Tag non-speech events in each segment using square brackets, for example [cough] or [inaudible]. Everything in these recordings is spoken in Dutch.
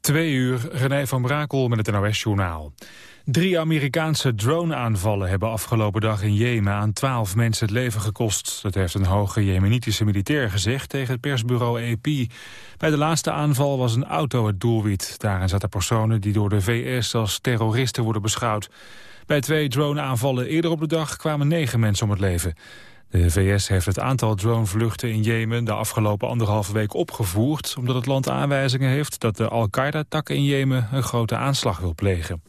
Twee uur, René van Brakel met het NOS-journaal. Drie Amerikaanse drone-aanvallen hebben afgelopen dag in Jemen aan twaalf mensen het leven gekost. Dat heeft een hoge jemenitische militair gezegd tegen het persbureau AP. Bij de laatste aanval was een auto het doelwit. Daarin zaten personen die door de VS als terroristen worden beschouwd. Bij twee drone-aanvallen eerder op de dag kwamen negen mensen om het leven. De VS heeft het aantal dronevluchten in Jemen de afgelopen anderhalve week opgevoerd... omdat het land aanwijzingen heeft dat de Al-Qaeda-tak in Jemen een grote aanslag wil plegen.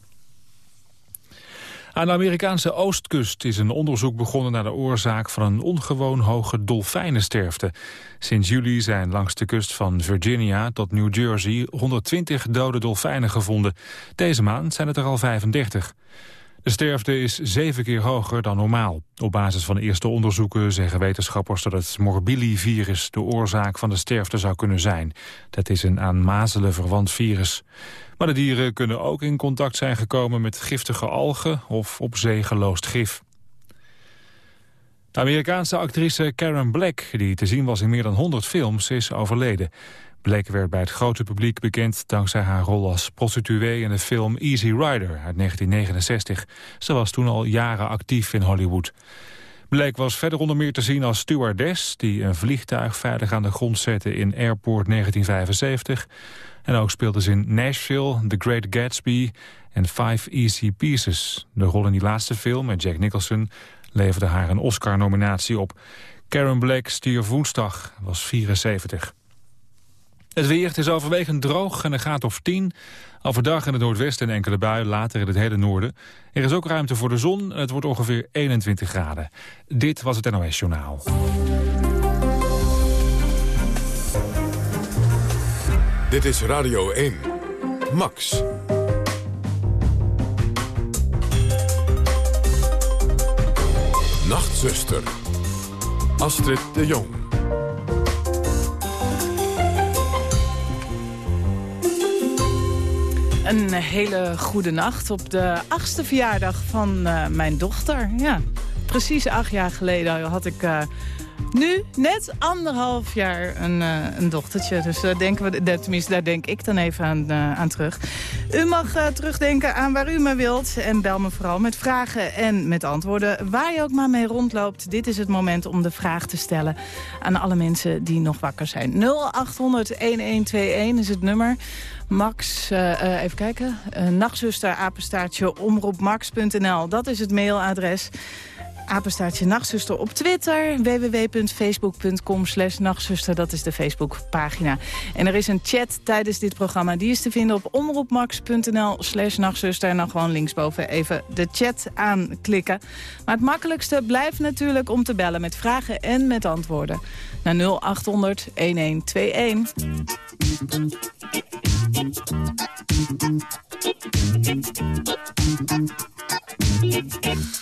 Aan de Amerikaanse oostkust is een onderzoek begonnen naar de oorzaak van een ongewoon hoge dolfijnensterfte. Sinds juli zijn langs de kust van Virginia tot New Jersey 120 dode dolfijnen gevonden. Deze maand zijn het er al 35. De sterfte is zeven keer hoger dan normaal. Op basis van eerste onderzoeken zeggen wetenschappers dat het morbillivirus de oorzaak van de sterfte zou kunnen zijn. Dat is een aan mazelen verwant virus. Maar de dieren kunnen ook in contact zijn gekomen met giftige algen of op zee geloosd gif. De Amerikaanse actrice Karen Black, die te zien was in meer dan 100 films, is overleden. Blake werd bij het grote publiek bekend dankzij haar rol als prostituee in de film Easy Rider uit 1969. Ze was toen al jaren actief in Hollywood. Blake was verder onder meer te zien als stewardess... die een vliegtuig veilig aan de grond zette in Airport 1975. En ook speelde ze in Nashville, The Great Gatsby en Five Easy Pieces. De rol in die laatste film met Jack Nicholson leverde haar een Oscar-nominatie op. Karen Blake stierf woensdag, was 74. Het weer is overwegend droog en een graad of 10. Overdag in het noordwesten en enkele buien, later in het hele noorden. Er is ook ruimte voor de zon het wordt ongeveer 21 graden. Dit was het NOS Journaal. Dit is Radio 1. Max. Nachtzuster. Astrid de Jong. Een hele goede nacht op de achtste verjaardag van uh, mijn dochter. Ja, precies acht jaar geleden had ik uh, nu net anderhalf jaar een, uh, een dochtertje. Dus daar denken we, tenminste, daar denk ik dan even aan, aan terug. U mag terugdenken aan waar u maar wilt. En bel me vooral met vragen en met antwoorden. Waar je ook maar mee rondloopt. Dit is het moment om de vraag te stellen aan alle mensen die nog wakker zijn. 0800-1121 is het nummer. Max, even kijken. Uh, nachtzuster, apenstaartje, omroepmax.nl. Dat is het mailadres. Apenstaartje Nachtzuster op Twitter. www.facebook.com slash nachtzuster. Dat is de Facebookpagina. En er is een chat tijdens dit programma. Die is te vinden op omroepmax.nl slash nachtzuster. En dan gewoon linksboven even de chat aanklikken. Maar het makkelijkste blijft natuurlijk om te bellen met vragen en met antwoorden. Naar 0800 1121.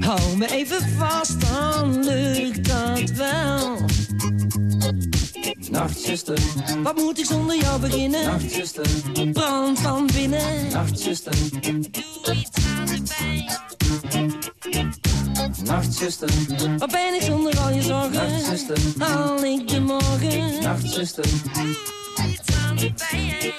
Hou me even vast, dan lukt dat wel. Nachtzuster, wat moet ik zonder jou beginnen? Nachtzuster, brand van binnen. Nachtzuster, doe iets aan de pijn. Nachtzuster, wat ben ik zonder al je zorgen? Nachtzuster, haal ik de morgen? Nachtzuster, doe iets aan de pijn.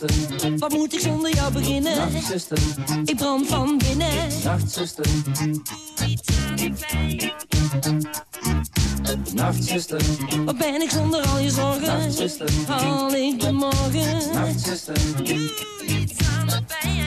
Nachtzuster, wat moet ik zonder jou beginnen? Nachtzuster, ik brand van binnen. Nachtzuster, doe iets aan de pijn. Nachtzuster, wat ben ik zonder al je zorgen? Nachtzuster, haal ik de morgen? Nachtzuster, doe iets aan de pijn.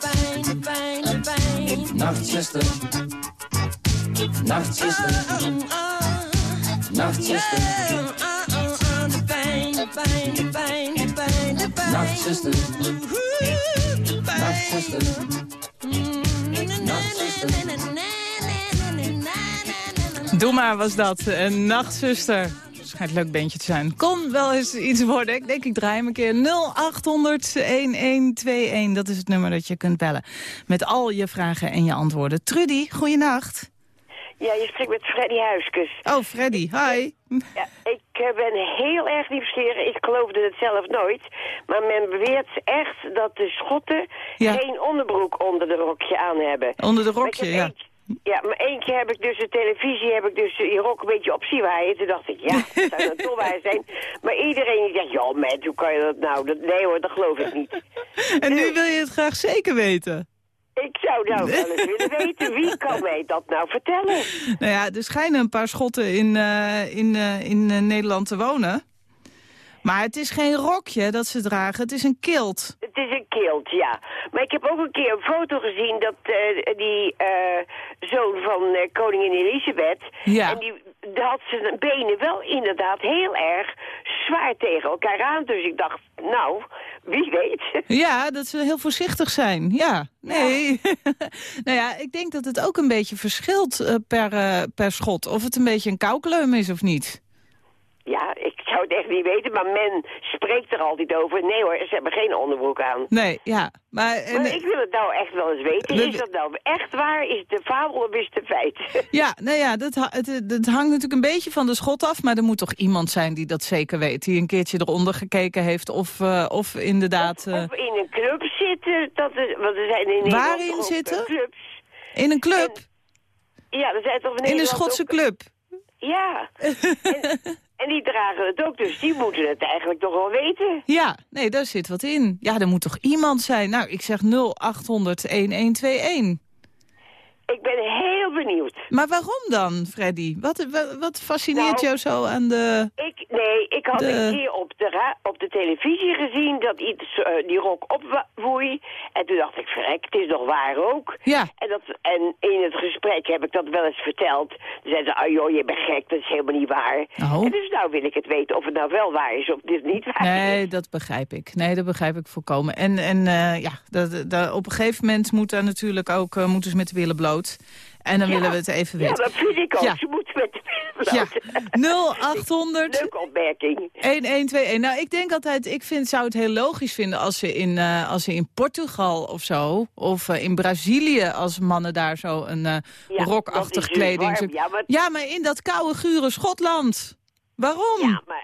Nachtzuster, Nachtzuster, Nachtzuster, de pijn, de pijn, de pijn, de pijn, de pijn. Nachtzuster, Nachtzuster, Doe maar was dat. Een nachtzuster. Schijnt een leuk bandje te zijn. Kon wel eens iets worden. Ik denk ik draai hem een keer 0800-1121. Dat is het nummer dat je kunt bellen. Met al je vragen en je antwoorden. Trudy, goeienacht. Ja, je spreekt met Freddy Huiskus. Oh, Freddy, hi. Ja, ik eh, ben heel erg nieuwsgierig. Ik geloofde het zelf nooit. Maar men beweert echt dat de schotten Ja. geen onderbroek onder de rokje aan hebben. Onder de rokje, ja. Ja, maar één keer heb ik dus de televisie, heb ik dus die rok een beetje op zien waaien. Toen dacht ik, ja, dat zou een dolwaar zijn. [laughs] Maar iedereen die zegt, ja, man, hoe kan je dat nou? Dat, nee hoor, dat geloof ik niet. [laughs] En nu wil je het graag zeker weten. Ik zou nou wel eens willen [laughs] weten, wie kan mij dat nou vertellen? Nou ja, er schijnen een paar schotten in, eh, in, eh, in eh, Nederland te wonen. Maar het is geen rokje dat ze dragen, het is een kilt. Het is een kilt, ja. Maar ik heb ook een keer een foto gezien dat eh, die eh, zoon van eh, koningin Elisabeth... Ja. En die, had zijn benen wel inderdaad heel erg zwaar tegen elkaar aan. Dus ik dacht, nou, wie weet. Ja, dat ze heel voorzichtig zijn. Ja, nee. [laughs] nou ja, ik denk dat het ook een beetje verschilt per, per schot. Of het een beetje een koukleum is of niet. Ja, ik zou het echt niet weten, maar men spreekt er altijd over. Nee hoor, ze hebben geen onderbroek aan. Nee, ja. Maar, Maar ik wil het nou echt wel eens weten. We- Is dat nou echt waar? Is het een fabel of is het een feit? [laughs] ja, nou ja, dat, het, het hangt natuurlijk een beetje van de schot af. Maar er moet toch iemand zijn die dat zeker weet. Die een keertje eronder gekeken heeft. Of, eh, of inderdaad eh, Of in een club zitten. Dat is, want er zijn in Waarin ook, zitten? eh, Clubs. in een club. Ja, er zijn toch in In een Schotse ook- club. Ja. [laughs] en, en die dragen het ook, dus die moeten het eigenlijk toch wel weten. Ja, nee, daar zit wat in. Ja, er moet toch iemand zijn. Nou, ik zeg 0800 1121. Ik ben heel benieuwd. Maar waarom dan, Freddy? Wat, wat, wat fascineert Nou, jou zo aan de... Ik, nee, ik had De- een keer op de, op de televisie gezien dat iets eh, die rok opwoei. En toen dacht ik, verrek, het is nog waar ook. Ja, En, dat, en in het gesprek heb ik dat wel eens verteld. Toen zeiden ze, oh joh, je bent gek, dat is helemaal niet waar. Oh. En dus nou wil ik het weten of het nou wel waar is of dit niet waar nee, is. dat begrijp ik. Nee, dat begrijp ik volkomen. En, en eh, ja, dat, dat, op een gegeven moment moet daar natuurlijk ook, eh, moeten ze met de billen bloot. En dan Ja. willen we het even Ja, weten. dat vind ik ook. Ja. Ze moeten met Ja, bloot. 0800 Leuke opmerking. 1121. Nou, ik denk altijd, ik vind, zou het heel logisch vinden als ze in, eh, als ze in Portugal of zo, of eh, in Brazilië, als mannen daar zo een Ja, rokachtig kleding... Ja, maar- ja, maar in dat koude, gure Schotland. Waarom? Ja, maar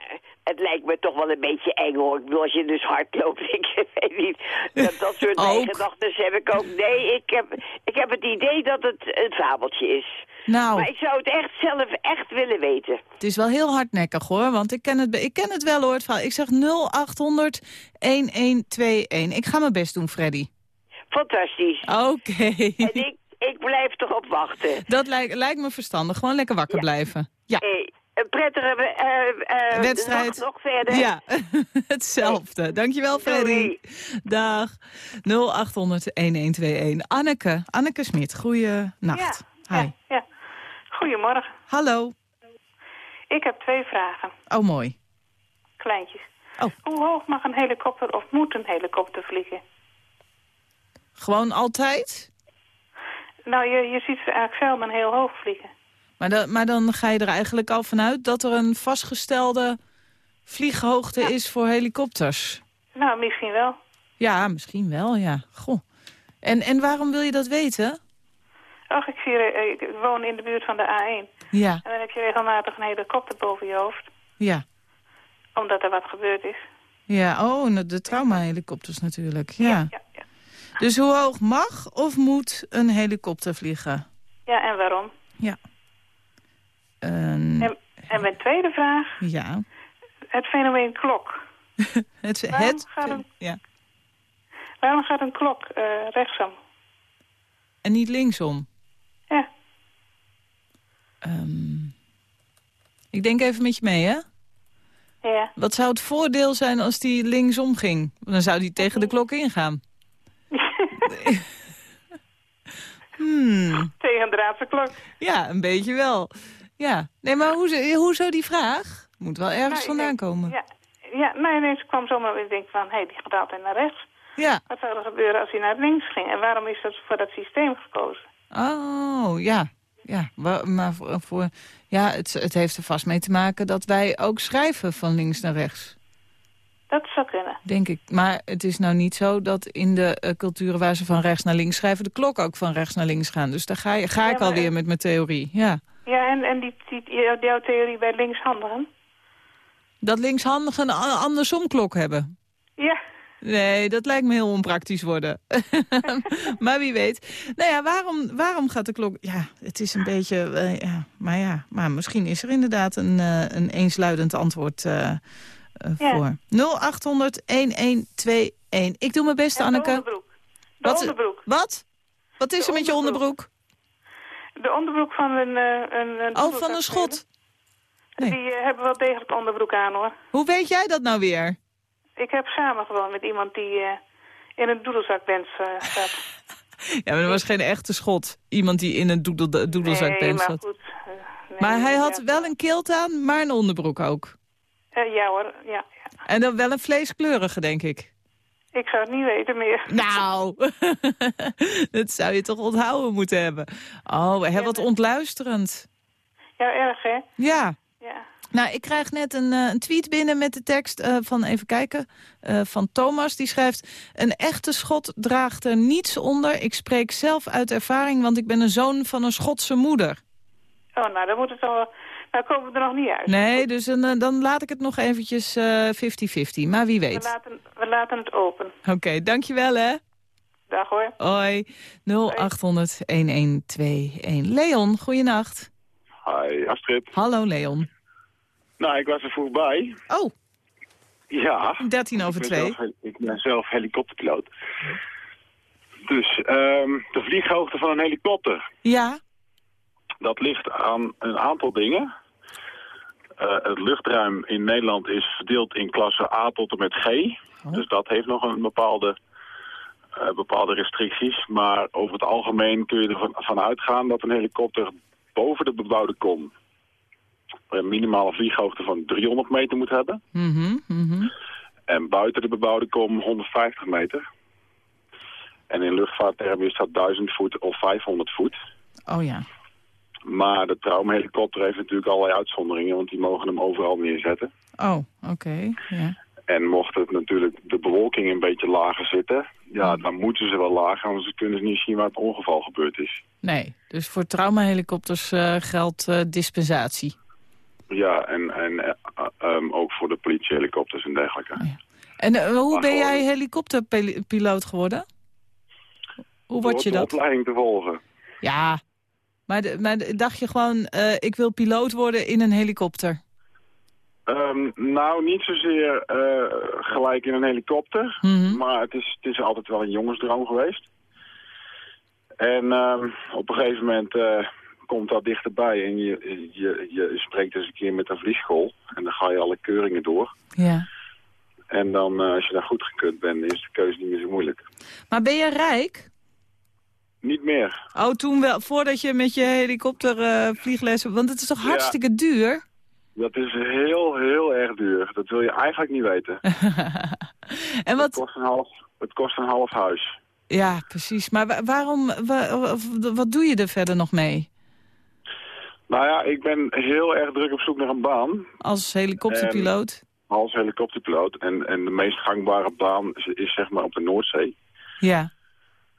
het lijkt me toch wel een beetje eng hoor. Ik bedoel, als je dus hard loopt, [laughs] ik weet niet. Dat, dat soort gedachten heb ik ook. Nee, ik heb, ik heb het idee dat het een fabeltje is. Nou, Maar ik zou het echt zelf echt willen weten. het is wel heel hardnekkig hoor, want ik ken het, ik ken het wel hoor. Het verhaal. Ik zeg 0800 1121. Ik ga mijn best doen, Freddy. Fantastisch. Oké. En ik, ik blijf erop wachten. Dat lijkt, lijkt me verstandig. Gewoon lekker wakker Ja. blijven. Ja. Hey, een prettige eh, eh, Wedstrijd. nog verder. Ja, [laughs] hetzelfde. Dankjewel, Freddy. Dag. 0800-1121. Anneke, Anneke Smit, goeie nacht. Ja, Hi. ja. Goedemorgen. Hallo. Ik heb twee vragen. Oh, mooi. Kleintjes. Oh. Hoe hoog mag een helikopter of moet een helikopter vliegen? Gewoon altijd? Nou, je, je ziet ze eigenlijk zelden heel hoog vliegen. Maar, dan- maar dan ga je er eigenlijk al vanuit dat er een vastgestelde vlieghoogte is voor helikopters. Nou, misschien wel. Ja, misschien wel, ja. Goh. En, en waarom wil je dat weten? Och, ik, zie, ik woon in de buurt van de A1. Ja, En dan heb je regelmatig een helikopter boven je hoofd. ja. Omdat er wat gebeurd is. Ja, oh, en de traumahelikopters natuurlijk. Ja. Ja, ja. Dus hoe hoog mag of moet een helikopter vliegen? ja en waarom? Een- En, en mijn tweede vraag. ja. Het fenomeen klok. [laughs] Het, Waarom het, gaat een- ja. Waarom gaat een klok eh, rechtsom? En niet linksom. Ja. Ehm, ik denk even met je mee, hè? Ja. Wat zou het voordeel zijn als die linksom ging? Dan zou die tegen de klok ingaan. [laughs] Hmm, Tegendraadse klok. ja, een beetje wel. Ja, nee, maar hoezo, hoezo die vraag? Moet wel ergens Nou, vandaan denk- komen. Ja, ja nee, ze kwam zomaar ik denk van, hé, hey, die gaat altijd naar rechts. Ja. Wat zou er gebeuren als hij naar links ging? En waarom is dat voor dat systeem gekozen? Oh, ja. Ja, maar voor, voor- ja het, het heeft er vast mee te maken dat wij ook schrijven van links naar rechts. Dat zou kunnen. Denk ik. Maar het is nou niet zo dat in de eh, culturen waar ze van rechts naar links schrijven... de klok ook van rechts naar links gaan. Dus daar ga, je, ga Ja, ik maar- alweer met mijn theorie. Ja. Ja, en, en die, die, jouw theorie bij linkshandigen? Dat linkshandigen een andersom klok hebben. Ja, Nee, dat lijkt me heel onpraktisch worden. [laughs] maar wie weet. Nou ja, waarom, waarom gaat de klok... Ja, het is een beetje... eh, ja, maar ja, maar misschien is er inderdaad een, eh, een eensluidend antwoord eh, Ja. voor. 0800-1121. Ik doe mijn best, en de Anneke. onderbroek. De Wat? onderbroek. Wat? Wat is De er met je onderbroek. De onderbroek van een... eh, een, een Oh, van een schot. Nee. Die eh, hebben wel degelijk onderbroek aan, hoor. Hoe weet jij dat nou weer? Ik heb samen gewoon met iemand die eh, in een doedelzakband eh, zat. [laughs] Ja, maar dat was geen echte schot. Iemand die in een doedel, nee, doedelzakbeen maar zat. goed. nee, Maar hij had ja. wel een kilt aan, maar een onderbroek ook. Ja hoor, ja, ja. En dan wel een vleeskleurige, denk ik. Ik zou het niet weten meer. Nou, [laughs] dat zou je toch onthouden moeten hebben. Oh, hè, wat ontluisterend. Ja, erg hè? Ja. Ja. Nou, ik krijg net een, eh, een tweet binnen met de tekst eh, van, even kijken, eh, van Thomas. Die schrijft, een echte schot draagt er niets onder. Ik spreek zelf uit ervaring, want ik ben een zoon van een Schotse moeder. Oh, nou, dan moet het toch... Nou komen we er nog niet uit. Nee, dus dan, eh, dan laat ik het nog eventjes eh, 50-50. maar wie We weet. laten, we laten het open. Oké, dankjewel hè. Dag hoor. Hoi, 0800-1121. Leon, goeienacht. Hi, Astrid. Hallo Leon. Nou, ik was er vroeg bij. Oh, Ja. 13 over Ik ben 2. zelf, ik ben zelf helikopterpiloot. Dus ehm, de vlieghoogte van een helikopter, Ja, dat ligt aan een aantal dingen. Eh, het luchtruim in Nederland is verdeeld in klasse A tot en met G. Oh. Dus dat heeft nog een bepaalde, eh, bepaalde restricties. Maar over het algemeen kun je ervan van uitgaan dat een helikopter boven de bebouwde kom een minimale vlieghoogte van 300 meter moet hebben. mhm, mhm. En buiten de bebouwde kom 150 meter. En in luchtvaarttermen is dat 1000 voet of 500 voet. Oh ja. Maar de traumhelikopter heeft natuurlijk allerlei uitzonderingen, want die mogen hem overal neerzetten. Oh, oké. Ja. En mocht het natuurlijk de bewolking een beetje lager zitten, ja, dan moeten ze wel lager, anders kunnen ze niet zien waar het ongeval gebeurd is. Nee, dus voor traumahelikopters eh geldt eh, dispensatie. Ja, en, en eh, eh, ehm, ook voor de politiehelikopters en dergelijke. En eh, hoe Maar ben gewoon- jij helikopterpiloot geworden? Hoe word je Door dat? de opleiding te volgen. Ja, maar, de- maar de- dacht je gewoon, eh, ik wil piloot worden in een helikopter? Ehm, nou, niet zozeer eh, gelijk in een helikopter. Mhm. Maar het is, het is altijd wel een jongensdroom geweest. En ehm, op een gegeven moment eh, komt dat dichterbij en je, je, je spreekt eens een keer met een vliegschool. En dan ga je alle keuringen door. Ja. En dan, als je daar goed gekund bent, is de keuze niet meer zo moeilijk. Maar ben je rijk? Niet meer. Oh, toen wel, voordat je met je helikopter eh, vlieglessen... Want het is toch Ja. hartstikke duur? Dat is heel, heel erg duur. Dat wil je eigenlijk niet weten. [laughs] en Het wat... kost een half, het kost een half huis. Ja, precies. Maar wa- waarom... wa- wa- wat doe je er verder nog mee? Nou ja, ik ben heel erg druk op zoek naar een baan. Als helikopterpiloot? Als helikopterpiloot. En, en de meest gangbare baan is, is zeg maar op de Noordzee. Ja.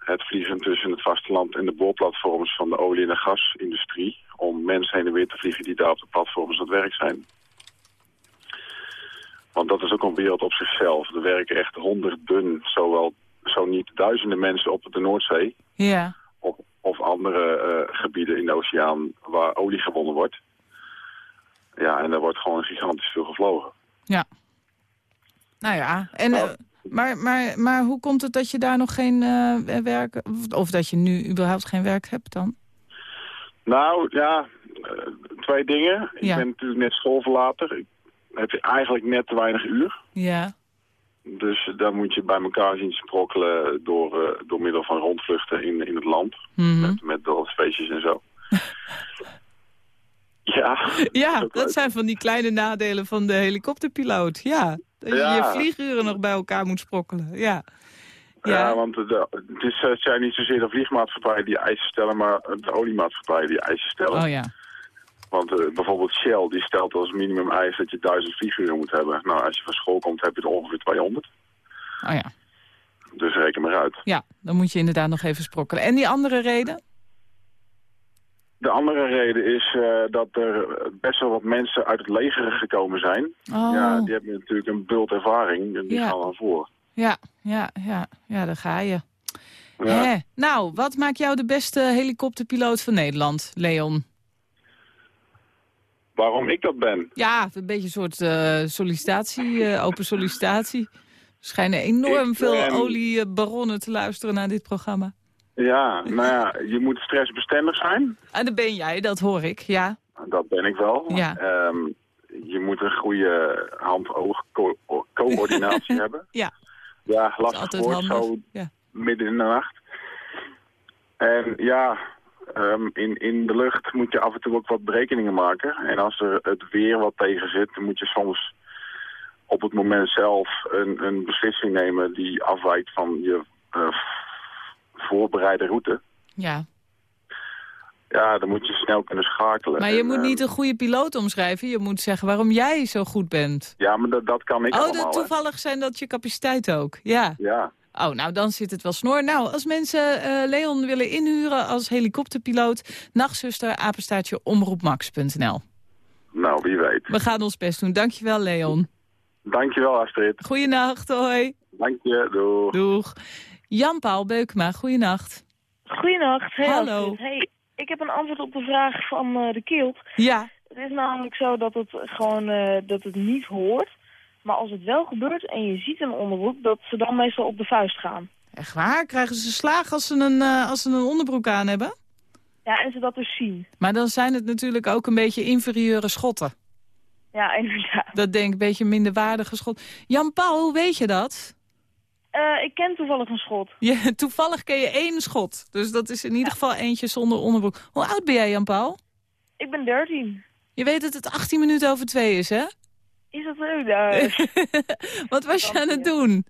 Het vliegen tussen het vasteland en de boorplatforms van de olie- en de gasindustrie. Om mensen heen en weer te vliegen die daar op de platforms aan het werk zijn. Want dat is ook een wereld op zichzelf. Er werken echt honderden, zowel, zo niet duizenden mensen op de Noordzee. Ja. Of, of andere eh, gebieden in de oceaan waar olie gewonnen wordt. Ja, en daar wordt gewoon gigantisch veel gevlogen. Ja. Nou ja, en, Nou. Eh, maar, maar, maar hoe komt het dat je daar nog geen eh, werk... Of, of dat je nu überhaupt geen werk hebt dan? Nou, ja, eh, twee dingen. Ik ben natuurlijk net schoolverlater. Ik heb eigenlijk net te weinig uur. Ja. Dus daar moet je bij elkaar zien sprokkelen door, eh, door middel van rondvluchten in, in het land. Mhm. Met, met dorpsfeestjes en zo. [laughs] ja. Ja, dat zijn van die kleine nadelen van de helikopterpiloot. Ja, dat je Ja. je vlieguren nog bij elkaar moet sprokkelen. Ja. Ja, Ja, want de, het, is, het zijn niet zozeer de vliegmaatschappijen die eisen stellen, maar de oliemaatschappijen die eisen stellen. oh ja. Want eh, bijvoorbeeld Shell die stelt als minimum eis dat je duizend vlieguren moet hebben. Nou, als je van school komt heb je er ongeveer 200. Oh ja. Dus reken maar uit. Ja, dan moet je inderdaad nog even sprokkelen. En die andere reden? De andere reden is eh, dat er best wel wat mensen uit het leger gekomen zijn. Oh, Ja, die hebben natuurlijk een bult ervaring en die Ja. gaan dan voor. ja, ja, ja, ja, daar ga je. Ja. Hè. Nou, wat maakt jou de beste helikopterpiloot van Nederland, Leon? Waarom ik dat ben? Ja, een beetje een soort eh, sollicitatie, eh, open sollicitatie. Er schijnen enorm Ik veel ben- oliebaronnen te luisteren naar dit programma. Ja, nou ja, je moet stressbestendig zijn. [laughs] En dat ben jij, dat hoor ik, ja. Dat ben ik wel. Ja. Ehm, je moet een goede hand-oog-coördinatie [laughs] hebben. Ja. Ja, lastig woord, zo Ja. midden in de nacht. En ja, ehm, in, in de lucht moet je af en toe ook wat berekeningen maken. En als er het weer wat tegen zit, dan moet je soms op het moment zelf een, een beslissing nemen die afwijkt van je eh, voorbereide route. ja. Ja, dan moet je snel kunnen schakelen. Maar je En, moet ehm, niet een goede piloot omschrijven. Je moet zeggen waarom jij zo goed bent. Ja, maar dat, dat kan ik oh, allemaal. hè. toevallig zijn dat je capaciteit ook. Ja. Ja, Oh, nou dan zit het wel snor. Nou, als mensen eh, Leon willen inhuren als helikopterpiloot... nachtzuster, apenstaartje, omroepmax.nl. nou wie weet. We gaan ons best doen. Dankjewel, Leon. Dankjewel Astrid. Goeienacht, hoi. Dank je, doei. Doeg. Jan-Paul Beukema, goeienacht. Goedenacht. Hey, Hallo. Hey, ik heb een antwoord op de vraag van eh, de Kielt. Ja, Het is namelijk zo dat het gewoon eh, dat het niet hoort. Maar als het wel gebeurt en je ziet een onderbroek, dat ze dan meestal op de vuist gaan. echt waar? Krijgen ze slaag als ze een, eh, als ze een onderbroek aan hebben? Ja, en ze dat dus zien. Maar dan zijn het natuurlijk ook een beetje inferieure schotten. Ja, [laughs] inderdaad. Dat denk ik, een beetje minderwaardige schot. Jan-Paul, hoe weet je dat? Eh, ik ken toevallig een schot. Je, [laughs] toevallig ken je één schot. Dus dat is in ieder geval eentje zonder onderbroek. Hoe oud ben jij, Jan-Paul? Ik ben 13. Je weet dat het 18 minuten over twee is, hè? Is dat leuk? [laughs] Wat was je aan het doen?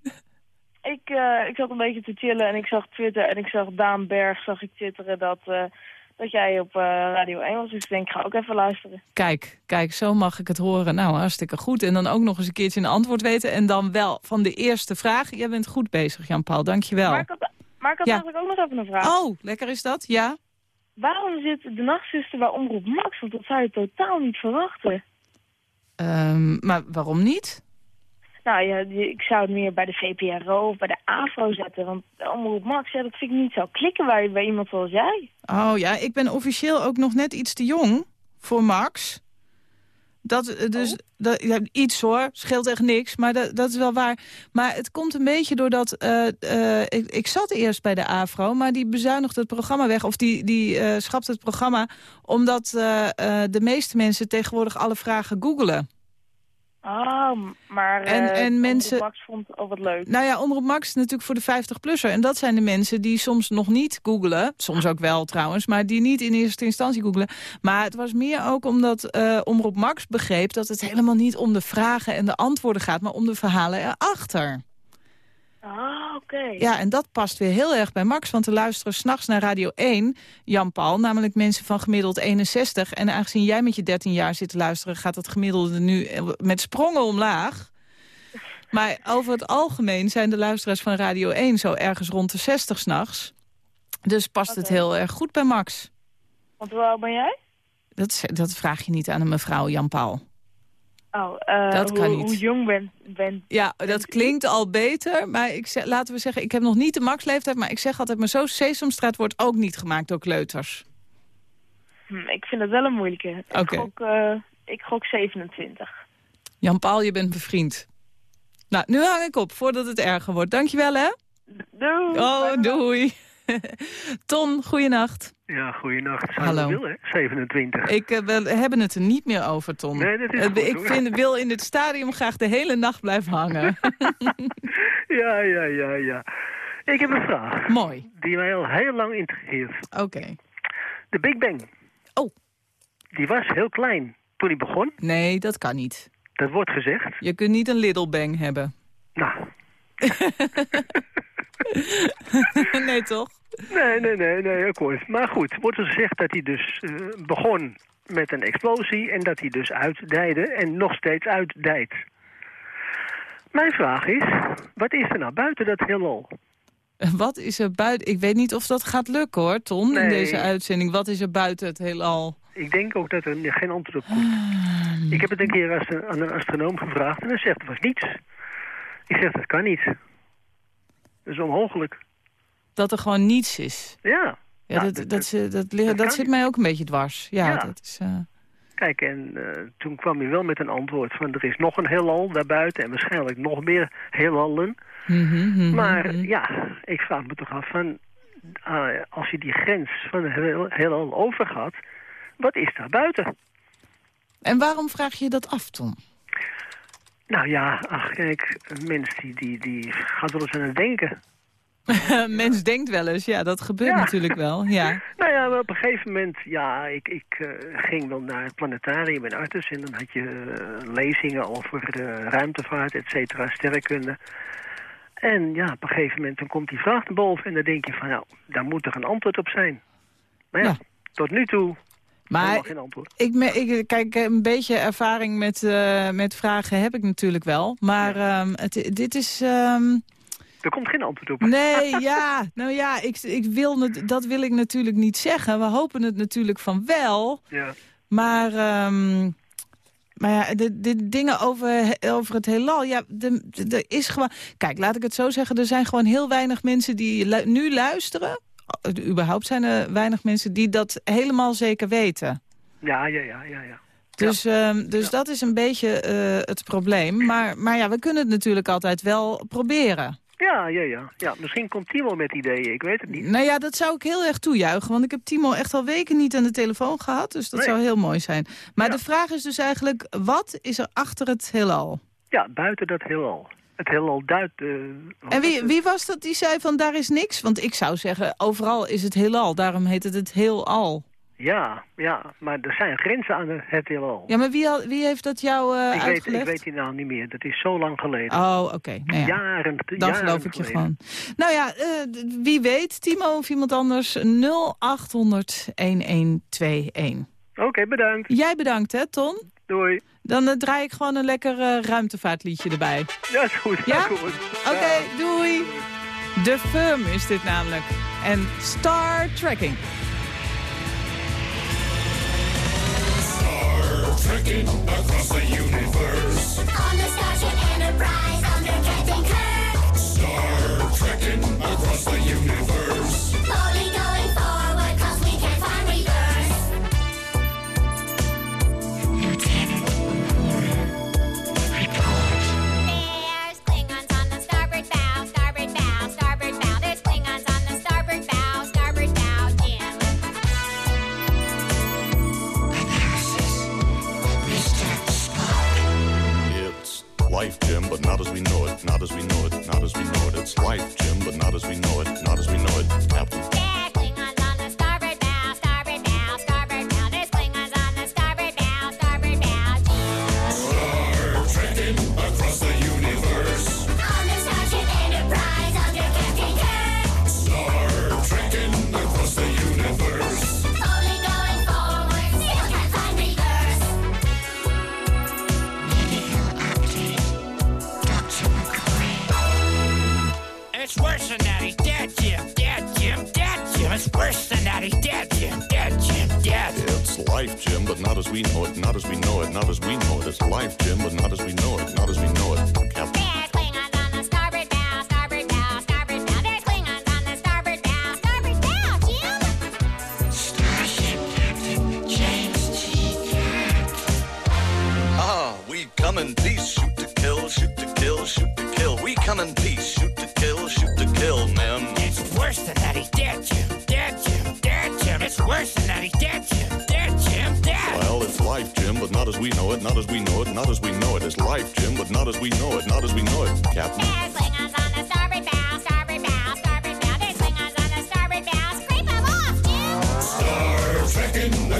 ik, eh, ik zat een beetje te chillen en ik zag Twitter en ik zag Daan Berg zag ik twitteren dat, eh, dat jij op eh, Radio 1 was. Dus ik denk, ik ga ook even luisteren. Kijk, kijk, zo mag ik het horen. Nou, hartstikke goed. En dan ook nog eens een keertje een antwoord weten. En dan wel van de eerste vraag. Jij bent goed bezig, Jan-Paul. Dank je wel. Maar ik had, maar ik had Ja. eigenlijk ook nog even een vraag. Oh, lekker is dat? Ja? Waarom zit de nachtzuster bij Omroep Max? Want dat zou je totaal niet verwachten. Ehm, maar waarom niet? Nou ja, ik zou het meer bij de VPRO of bij de AVRO zetten. Want Omroep Max, ja, dat vind ik niet zo klikken bij, bij iemand zoals jij. Oh ja, ik ben officieel ook nog net iets te jong voor Max. Dat, eh, dus, dat, ja, iets hoor, scheelt echt niks, maar dat, dat is wel waar. Maar het komt een beetje doordat... eh, eh, ik, ik zat eerst bij de AVRO, maar die bezuinigde het programma weg. Of die, die eh schrapte het programma, omdat de meeste mensen tegenwoordig alle vragen googelen. Oh, maar En- eh, en Omroep mensen- Max vond al wat leuk. Nou ja, Omroep Max is natuurlijk voor de 50-plusser. En dat zijn de mensen die soms nog niet googelen. Soms ook wel trouwens, maar die niet in eerste instantie googelen. Maar het was meer ook omdat eh, Omroep Max begreep... dat het helemaal niet om de vragen en de antwoorden gaat... maar om de verhalen erachter. Ah, oké. Ja, en dat past weer heel erg bij Max. Want er luisteren s'nachts naar Radio 1, Jan-Paul... namelijk mensen van gemiddeld 61. En aangezien jij met je 13 jaar zit te luisteren... gaat het gemiddelde nu eh, met sprongen omlaag. Maar over het algemeen zijn de luisteraars van Radio 1... zo ergens rond de 60 s'nachts. Dus past het heel erg goed bij Max. Want hoe oud ben jij? Dat, dat vraag je niet aan een mevrouw Jan-Paul. Oh, eh, Dat hoe, kan niet. Hoe jong ben, ben Ja, dat klinkt al beter. Maar ik zeg, laten we zeggen, ik heb nog niet de Max-leeftijd... maar ik zeg altijd, maar zo Sesamstraat wordt ook niet gemaakt door kleuters. hm, ik vind het wel een moeilijke. Oké. Ik, gok, eh, ik gok 27. Jan-Paul, je bent bevriend. Nou, nu hang ik op, voordat het erger wordt. Dankjewel, hè? Doei. Oh, doei. [laughs] Ton, goeienacht. Ja, goeienacht. Hallo. hè? 27. Ik, eh, we hebben het er niet meer over, Ton. Nee, dat is Eh, goed, ik hoor. vind, wil in het stadium graag de hele nacht blijven hangen. [laughs] Ja, ja, ja, ja. Ik heb een vraag. Mooi. Die mij al heel lang intrigeert. Oké. De Big Bang. Oh. Die was heel klein toen die begon. Nee, dat kan niet. Dat wordt gezegd. Je kunt niet een little bang hebben. Nou, [laughs] nee, toch? Nee, nee, nee, nee, akkoord. Maar goed, wordt er gezegd dat hij dus eh, begon met een explosie... en dat hij dus uitdijde en nog steeds uitdijt. Mijn vraag is, wat is er nou buiten dat heelal? Wat is er buiten... Ik weet niet of dat gaat lukken, hoor, Ton, in deze uitzending. Wat is er buiten het heelal? Ik denk ook dat er geen antwoord op komt. Ik heb het een keer als aan een astronoom gevraagd en hij zegt, er was niets. Ik zeg, dat kan niet. Dat is onmogelijk. Dat er gewoon niets is. Ja. Ja, Ja, dat, dat- dat, dat, dat, zit mij ook een beetje dwars. Ja, Ja. dat is... eh, Kijk, en eh, toen kwam hij wel met een antwoord van er is nog een heelal daarbuiten en waarschijnlijk nog meer heelallen. mhm, mhm, Maar mhm. ja, ik vraag me toch af van, als je die grens van heelal overgaat, wat is daar buiten? En waarom vraag je dat af, Tom? Nou ja, ach kijk, een mens die, die, die gaat wel eens aan het denken. [laughs] Mens denkt wel eens, ja, dat gebeurt Ja. natuurlijk wel. Ja. [laughs] Nou ja, op een gegeven moment, ja, ik, ik eh, ging dan naar het planetarium in Artes en dan had je eh, lezingen over de ruimtevaart, et cetera, sterrenkunde. En ja, op een gegeven moment dan komt die vraag naar boven en dan denk je van, nou, daar moet er een antwoord op zijn. Maar ja, Ja. tot nu toe Maar geen antwoord. ik, me- ik, kijk, een beetje ervaring met, eh, met vragen heb ik natuurlijk wel. Maar ehm, het, dit is... ehm, Er komt geen antwoord op. nee, [laughs] ja, nou ja, ik, ik wil, het- dat wil ik natuurlijk niet zeggen. We hopen het natuurlijk van wel. Ja. Maar, ehm, maar ja, de, de dingen over, over het heelal, ja, er is gewoon... Kijk, laat ik het zo zeggen, er zijn gewoon heel weinig mensen die lu- nu luisteren. Überhaupt zijn er weinig mensen die dat helemaal zeker weten. Ja, ja, ja, ja, ja. Dus, ehm, dus dat is een beetje eh, het probleem. Maar, maar ja, we kunnen het natuurlijk altijd wel proberen. Ja, ja, ja. ja misschien komt Timo met ideeën, ik weet het niet. Nou ja, dat zou ik heel erg toejuichen. Want ik heb Timo echt al weken niet aan de telefoon gehad. Dus dat Nee. zou heel mooi zijn. Maar Ja. de vraag is dus eigenlijk, wat is er achter het heelal? Ja, buiten dat heelal. Het heelal duidt... eh, En wie, wie was dat die zei van daar is niks? Want ik zou zeggen, overal is het heelal. Daarom heet het het heelal. Ja, ja, maar er zijn grenzen aan het heelal. Ja, maar wie, wie heeft dat jou eh, ik, weet, ik weet die nou niet meer. Dat is zo lang geleden. Oh, oké. Nou ja. Jaren, Dan jaren geloof ik je geleden. gewoon. Nou ja, eh, wie weet, Timo of iemand anders, 0800 1121. Oké, bedankt. Jij bedankt, hè, Ton? Doei. Dan eh, draai ik gewoon een lekker ruimtevaartliedje erbij. Ja, is goed. Ja? Goed. Oké, doei. De Firm is dit namelijk. En Star Trekking. Across the universe.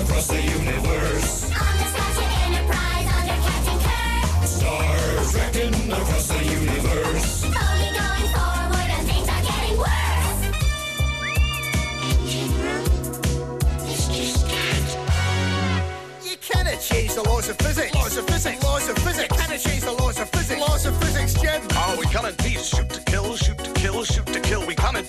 Across the universe. On the Starship Enterprise under Captain Kirk. Star trekking across the universe. Only going forward and things are getting worse. Engine room. It's just that. You cannot change the laws of physics. Laws of physics. Laws of physics. You cannot change the laws of physics. Laws of physics, Jim. Oh, we come in peace, shoot to kill, shoot to kill, shoot to kill. We come in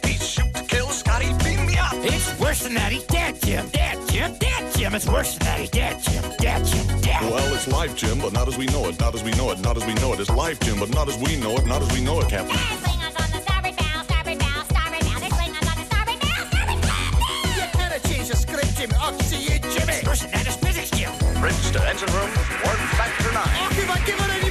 It's worse than that. He's dead, Jim. Dead, Jim. Dead. Well, it's life, Jim, but not as we know it, not as we know it, not as we know it. It's life, Jim, but not as we know it, not as we know it, Captain. There's Klingons on the starboard bow, starboard bow, starboard bow. There's Klingons on the starboard bow, starboard bow. You cannot change the script, Jim. I'll see you, Jimmy. It's worse than that. It's physics, Jim. Bridge to engine room, warp factor nine. Oh, if I give it any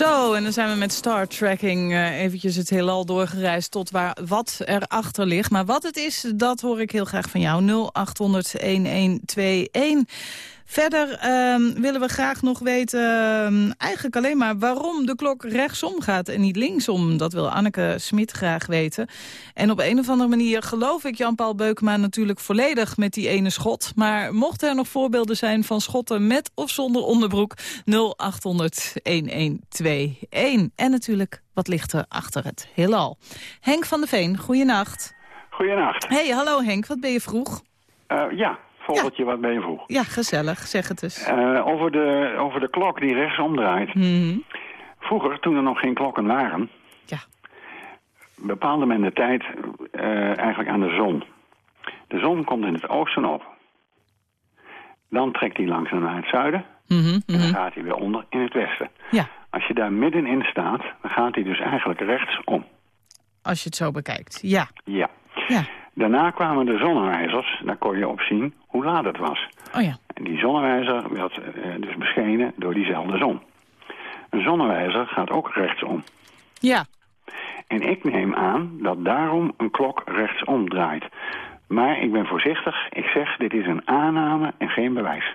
Zo, en dan zijn we met Star Tracking eh, eventjes het heelal doorgereisd tot waar wat erachter ligt. Maar wat het is, dat hoor ik heel graag van jou. 0800-1121. Verder ehm, willen we graag nog weten, ehm, eigenlijk alleen maar waarom de klok rechtsom gaat en niet linksom. Dat wil Anneke Smit graag weten. En op een of andere manier geloof ik Jan-Paul Beukema natuurlijk volledig met die ene schot. Maar mochten er nog voorbeelden zijn van schotten met of zonder onderbroek, 0800-1121. En natuurlijk, wat ligt er achter het heelal? Henk van de Veen, goeienacht. Goedenacht. Hey, hallo Henk, wat ben je vroeg? Eh, ja, vogeltje, wat ben je vroeg? Ja, gezellig, zeg het eens. Eh, over, de, over de klok die rechtsom draait. Mhm. Vroeger, toen er nog geen klokken waren... Ja. bepaalde men de tijd eh, eigenlijk aan de zon. De zon komt in het oosten op. Dan trekt hij langzaam naar het zuiden. Mhm, En dan mhm. gaat hij weer onder in het westen. Ja. Als je daar middenin staat, dan gaat hij dus eigenlijk rechtsom. Als je het zo bekijkt, ja. Ja. Ja. Daarna kwamen de zonnewijzers. Daar kon je op zien hoe laat het was. Oh ja. En die zonnewijzer werd eh, dus beschenen door diezelfde zon. Een zonnewijzer gaat ook rechtsom. Ja. En ik neem aan dat daarom een klok rechtsom draait. Maar ik ben voorzichtig. Ik zeg, dit is een aanname en geen bewijs.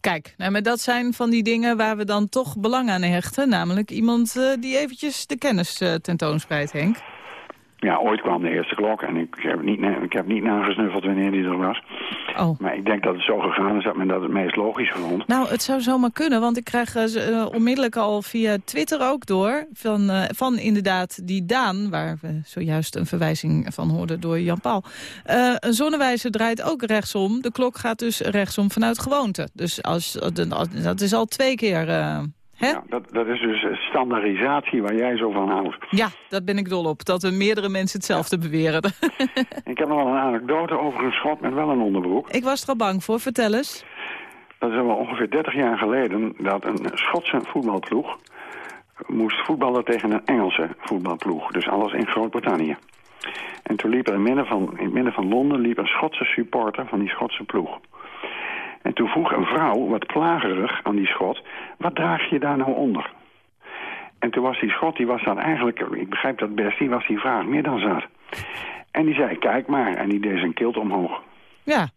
Kijk, nou, maar dat zijn van die dingen waar we dan toch belang aan hechten. Namelijk iemand eh, die eventjes de kennis eh, tentoonspreidt, Henk. Ja, ooit kwam de eerste klok en ik heb niet, ik heb niet nagesnuffeld wanneer die er was. Oh. Maar ik denk dat het zo gegaan is dat men dat het meest logisch vond. Nou, het zou zomaar kunnen, want ik krijg eh, onmiddellijk al via Twitter ook door... Van, eh, van inderdaad die Daan, waar we zojuist een verwijzing van hoorden door Jan Paul. Een zonnewijzer draait ook rechtsom. De klok gaat dus rechtsom vanuit gewoonte. Dus als, als- dat is al twee keer... hè? Ja, dat, dat is dus standaardisatie waar jij zo van houdt. Ja, daar ben ik dol op. Dat we meerdere mensen hetzelfde beweren. [laughs] Ik heb nog wel een anekdote over een schot met wel een onderbroek. ik was er al bang voor. Vertel eens. Dat is wel ongeveer 30 jaar geleden dat een Schotse voetbalploeg moest voetballen tegen een Engelse voetbalploeg. Dus alles in Groot-Brittannië. En toen liep er in, midden van, in het midden van Londen liep een Schotse supporter van die Schotse ploeg. En toen vroeg een vrouw, wat plagerig aan die Schot, wat draag je daar nou onder? En toen was die Schot, die was dan eigenlijk, ik begrijp dat best, die was die vraag meer dan zat. En die zei, kijk maar, en die deed zijn kilt omhoog. Ja,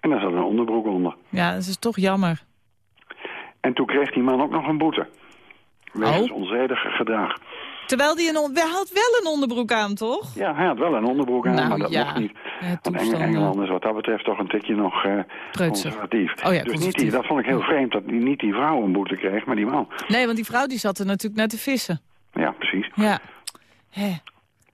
En daar zat een onderbroek onder. ja, dat is toch jammer. En toen kreeg die man ook nog een boete. Wegens onzedig gedrag. Terwijl die een, hij had wel een onderbroek aan, toch? Ja, hij had wel een onderbroek aan, Nou, maar dat ja. mocht niet. Ja, Want Eng. Engeland is wat dat betreft toch een tikje nog eh, Preutsig. conservatief. Oh ja, dus niet die, dat vond ik heel vreemd, dat die, niet die vrouw een boete kreeg, maar die man. Nee, want die vrouw die zat er natuurlijk naar te vissen. Ja, precies. Ja.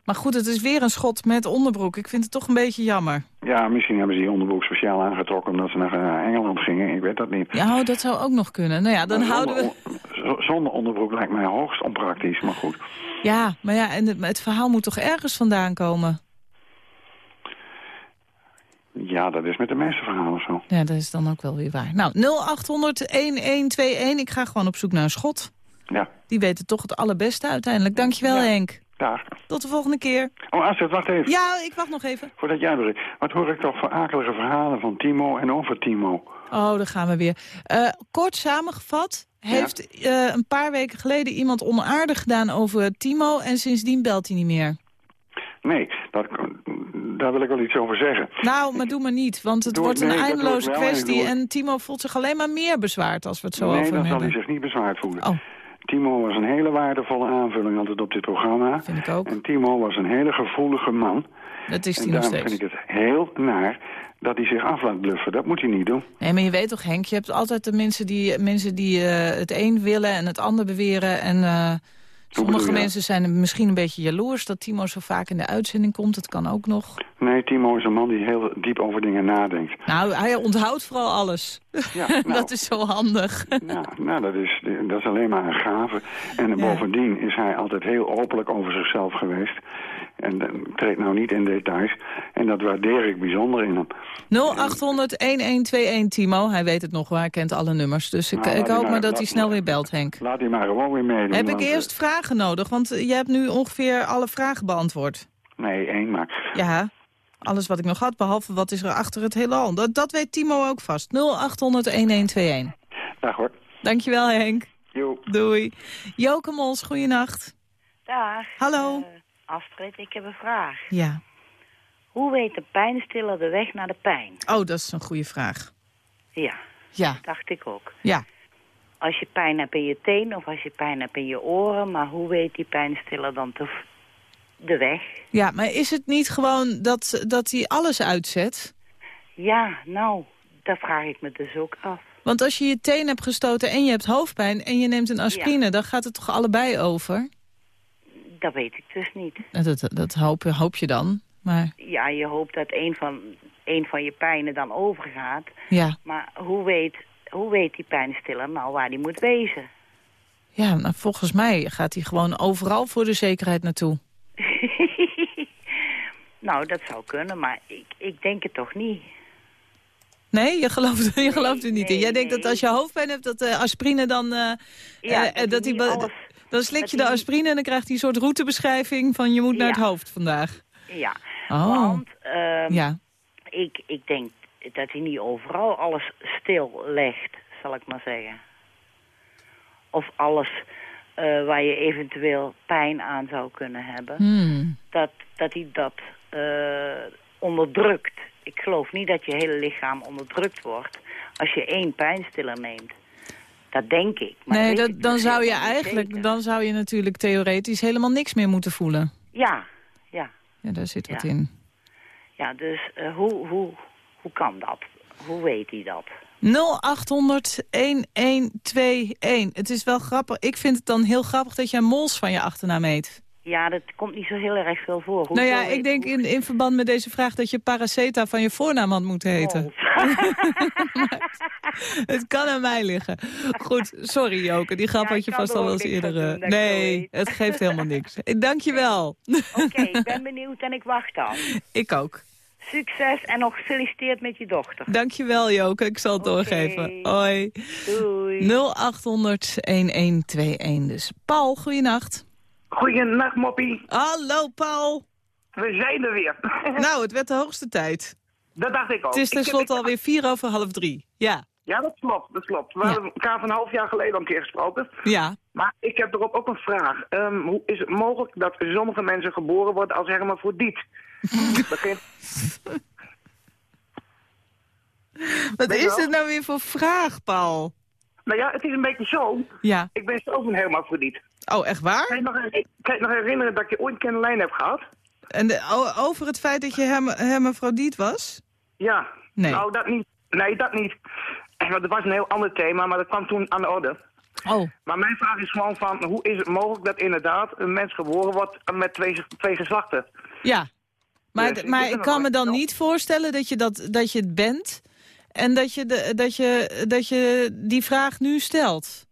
Maar goed, het is weer een schot met onderbroek. Ik vind het toch een beetje jammer. Ja, misschien hebben ze die onderbroek speciaal aangetrokken omdat ze naar eh, Engeland gingen. Ik weet dat niet. Ja, oh, dat zou ook nog kunnen. Nou ja, dan Maar houden we... zonder, Zonder onderbroek lijkt mij hoogst onpraktisch, maar goed. Ja, maar ja, en het, het verhaal moet toch ergens vandaan komen? Ja, dat is met de meeste verhalen zo. Ja, dat is dan ook wel weer waar. Nou, 0800-1121. Ik ga gewoon op zoek naar een schot. Ja, Die weten toch het allerbeste uiteindelijk. Dankjewel, Henk. Tot de volgende keer. Oh, Astrid, wacht even. Ja, ik wacht nog even. Voordat jij er Wat hoor ik toch voor akelige verhalen van Timo en over Timo? Oh, daar gaan we weer. Eh, kort samengevat, heeft eh, een paar weken geleden iemand onaardig gedaan over Timo... en sindsdien belt hij niet meer. Nee, dat, daar wil ik wel iets over zeggen. Nou, maar doe maar niet, want het Doe- wordt nee, een eindeloze kwestie... en Timo voelt zich alleen maar meer bezwaard als we het zo nee, over dan hem zal hij hebben. zich niet bezwaard voelen. Oh. Timo was een hele waardevolle aanvulling altijd op dit programma. Vind ik ook. En Timo was een hele gevoelige man. Dat is hij nog daarom steeds. vind ik het heel naar dat hij zich af laat bluffen. Dat moet hij niet doen. Nee, maar je weet toch, Henk, je hebt altijd de mensen die, mensen die eh, het een willen en het ander beweren. En eh, sommige mensen zijn misschien een beetje jaloers dat Timo zo vaak in de uitzending komt. Dat kan ook nog. Nee, Timo is een man die heel diep over dingen nadenkt. Nou, hij onthoudt vooral alles. Ja, [laughs] nou. dat is zo handig. Nou, nou dat, is, dat is alleen maar een gave. En bovendien is hij altijd heel openlijk over zichzelf geweest. En eh, treedt nou niet in details. En dat waardeer ik bijzonder in hem. 0800-1121 Timo. Hij weet het nog wel, hij kent alle nummers. Dus ik, Nou, ik hoop maar- maar dat hij snel weer belt, Henk. Laat hij maar gewoon weer meedoen. Heb ik eh, eerst vragen nodig? Want je hebt nu ongeveer alle vragen beantwoord. Nee, één maar. Ja, alles wat ik nog had, behalve wat is er achter het heelal. Dat, dat weet Timo ook vast. 0800-1121. Dag hoor. Dankjewel, Henk. Jo. Doei. Joke Mols, goeienacht. Dag. Hallo. Eh, Astrid, ik heb een vraag. Ja. Hoe weet de pijnstiller de weg naar de pijn? Oh, dat is een goede vraag. Ja, Ja, dacht ik ook. ja. Als je pijn hebt in je teen of als je pijn hebt in je oren, maar hoe weet die pijnstiller dan de, de weg? Ja, maar is het niet gewoon dat, dat hij alles uitzet? Ja, nou, dat vraag ik me dus ook af. Want als je je teen hebt gestoten en je hebt hoofdpijn en je neemt een aspirine... dan gaat het toch allebei over? Dat weet ik dus niet. Dat, dat hoop, hoop je dan. Maar Ja, je hoopt dat een van, een van je pijnen dan overgaat. ja, Maar hoe weet, hoe weet die pijnstiller nou waar die moet wezen? ja nou, volgens mij gaat hij gewoon overal voor de zekerheid naartoe. [laughs] Nou, dat zou kunnen, maar ik, ik denk het toch niet. Nee, je gelooft, je gelooft er niet in. Jij denkt dat als je hoofdpijn hebt, dat de aspirine dan... eh, Ja, eh, dat dat hij alles- dan slik je de aspirine en dan krijgt hij een soort routebeschrijving van je moet naar het hoofd vandaag. Ja, Oh. want ehm, Ja. ik, ik denk dat hij niet overal alles stillegt, zal ik maar zeggen. Of alles eh, waar je eventueel pijn aan zou kunnen hebben, Hmm. dat, dat hij dat eh, onderdrukt. Ik geloof niet dat je hele lichaam onderdrukt wordt als je één pijnstiller neemt. Dat denk ik. Maar Nee, weet dat, ik dan zou je eigenlijk, zeker. dan zou je natuurlijk theoretisch helemaal niks meer moeten voelen. Ja, ja. Ja, daar zit wat in. Ja, dus eh, hoe, hoe, hoe kan dat? Hoe weet hij dat? 0800-1121. Het is wel grappig. Ik vind het dan heel grappig dat jij Mols van je achternaam heet. Ja, dat komt niet zo heel erg veel voor. nou ja, ik denk in, in verband met deze vraag dat je Paraceta van je voornaam had moeten heten. [laughs] het kan aan mij liggen. Goed, sorry Joke, die grap Ja, had je vast al wel eens eerder... doen eh, nee, het geeft helemaal niks. Eh, Dank je wel. Oké, ik ben benieuwd en ik wacht dan. [laughs] ik ook. Succes en nog gefeliciteerd met je dochter. Dank je wel Joke, ik zal het doorgeven. Hoi. Doei. 0800-1121. Dus Paul, goeienacht. Goeienacht, Moppie. Hallo, Paul. we zijn er weer. [laughs] Nou, het werd de hoogste tijd. Dat dacht ik ook. Het is heb- tenslotte alweer vier over half drie. Ja. Ja, dat klopt, dat klopt. We Ja. hebben elkaar van een half jaar geleden al een keer gesproken. Ja. Maar ik heb erop ook een vraag. Ehm, hoe is het mogelijk dat sommige mensen geboren worden als hermafrodiet? [laughs] Begint... Wat is dit nou weer voor vraag, Paul? Nou ja, het is een beetje zo. Ja. Ik ben zelf een hermafrodiet. Oh, echt waar? Kan je, nog, kan je nog herinneren dat je ooit een keer een lijn hebt gehad? En de- over het feit dat je hem, hermafrodiet was? Ja. Nee. Nou, dat niet. Nee, dat niet. Want het was een heel ander thema, maar dat kwam toen aan de orde. Oh. Maar mijn vraag is gewoon van, hoe is het mogelijk dat inderdaad een mens geboren wordt met twee, twee geslachten? Ja. Maar, Dus maar ik kan me dan niet voorstellen dat je, dat, dat je het bent... en dat je, de, dat, je, dat je die vraag nu stelt.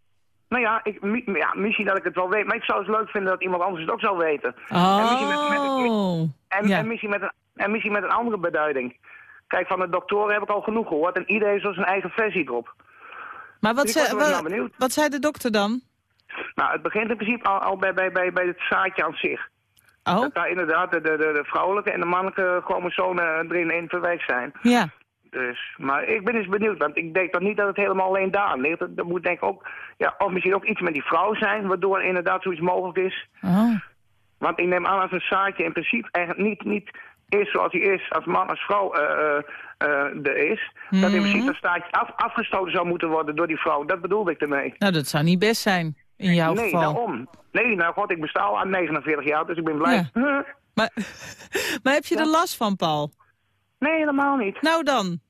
Nou ja, ik, ja, misschien dat ik het wel weet, maar ik zou het leuk vinden dat iemand anders het ook zou weten. En misschien met, met, Oh. en, Ja. en, misschien met een, en misschien met een andere beduiding. Kijk, van de doktoren heb ik al genoeg gehoord en iedereen heeft zo zijn eigen versie erop. Maar wat, Dus zei, wat, nou zei de dokter dan? Nou, het begint in principe al, al bij, bij, bij, bij het zaadje aan zich. Oh. Dat daar inderdaad de, de, de, de vrouwelijke en de mannelijke chromosomen erin in verwerkt zijn. Ja. Dus, maar ik ben eens benieuwd, want ik denk toch niet dat het helemaal alleen daar ligt. Er moet denk ik ook, ja, of misschien ook iets met die vrouw zijn, waardoor inderdaad zoiets mogelijk is. Oh. Want ik neem aan als een zaadje in principe eigenlijk niet, niet is zoals hij is, als man, als vrouw eh, eh, eh, er is. Dat in Mhm. principe dat zaadje af, afgestoten zou moeten worden door die vrouw. Dat bedoelde ik ermee. Nou, dat zou niet best zijn, in jouw nee, geval. daarom. Nee, nou god, ik besta al aan 49 jaar, dus ik ben blij. Maar, [laughs] maar heb je er last van, Paul? Nee, helemaal niet. Nou dan.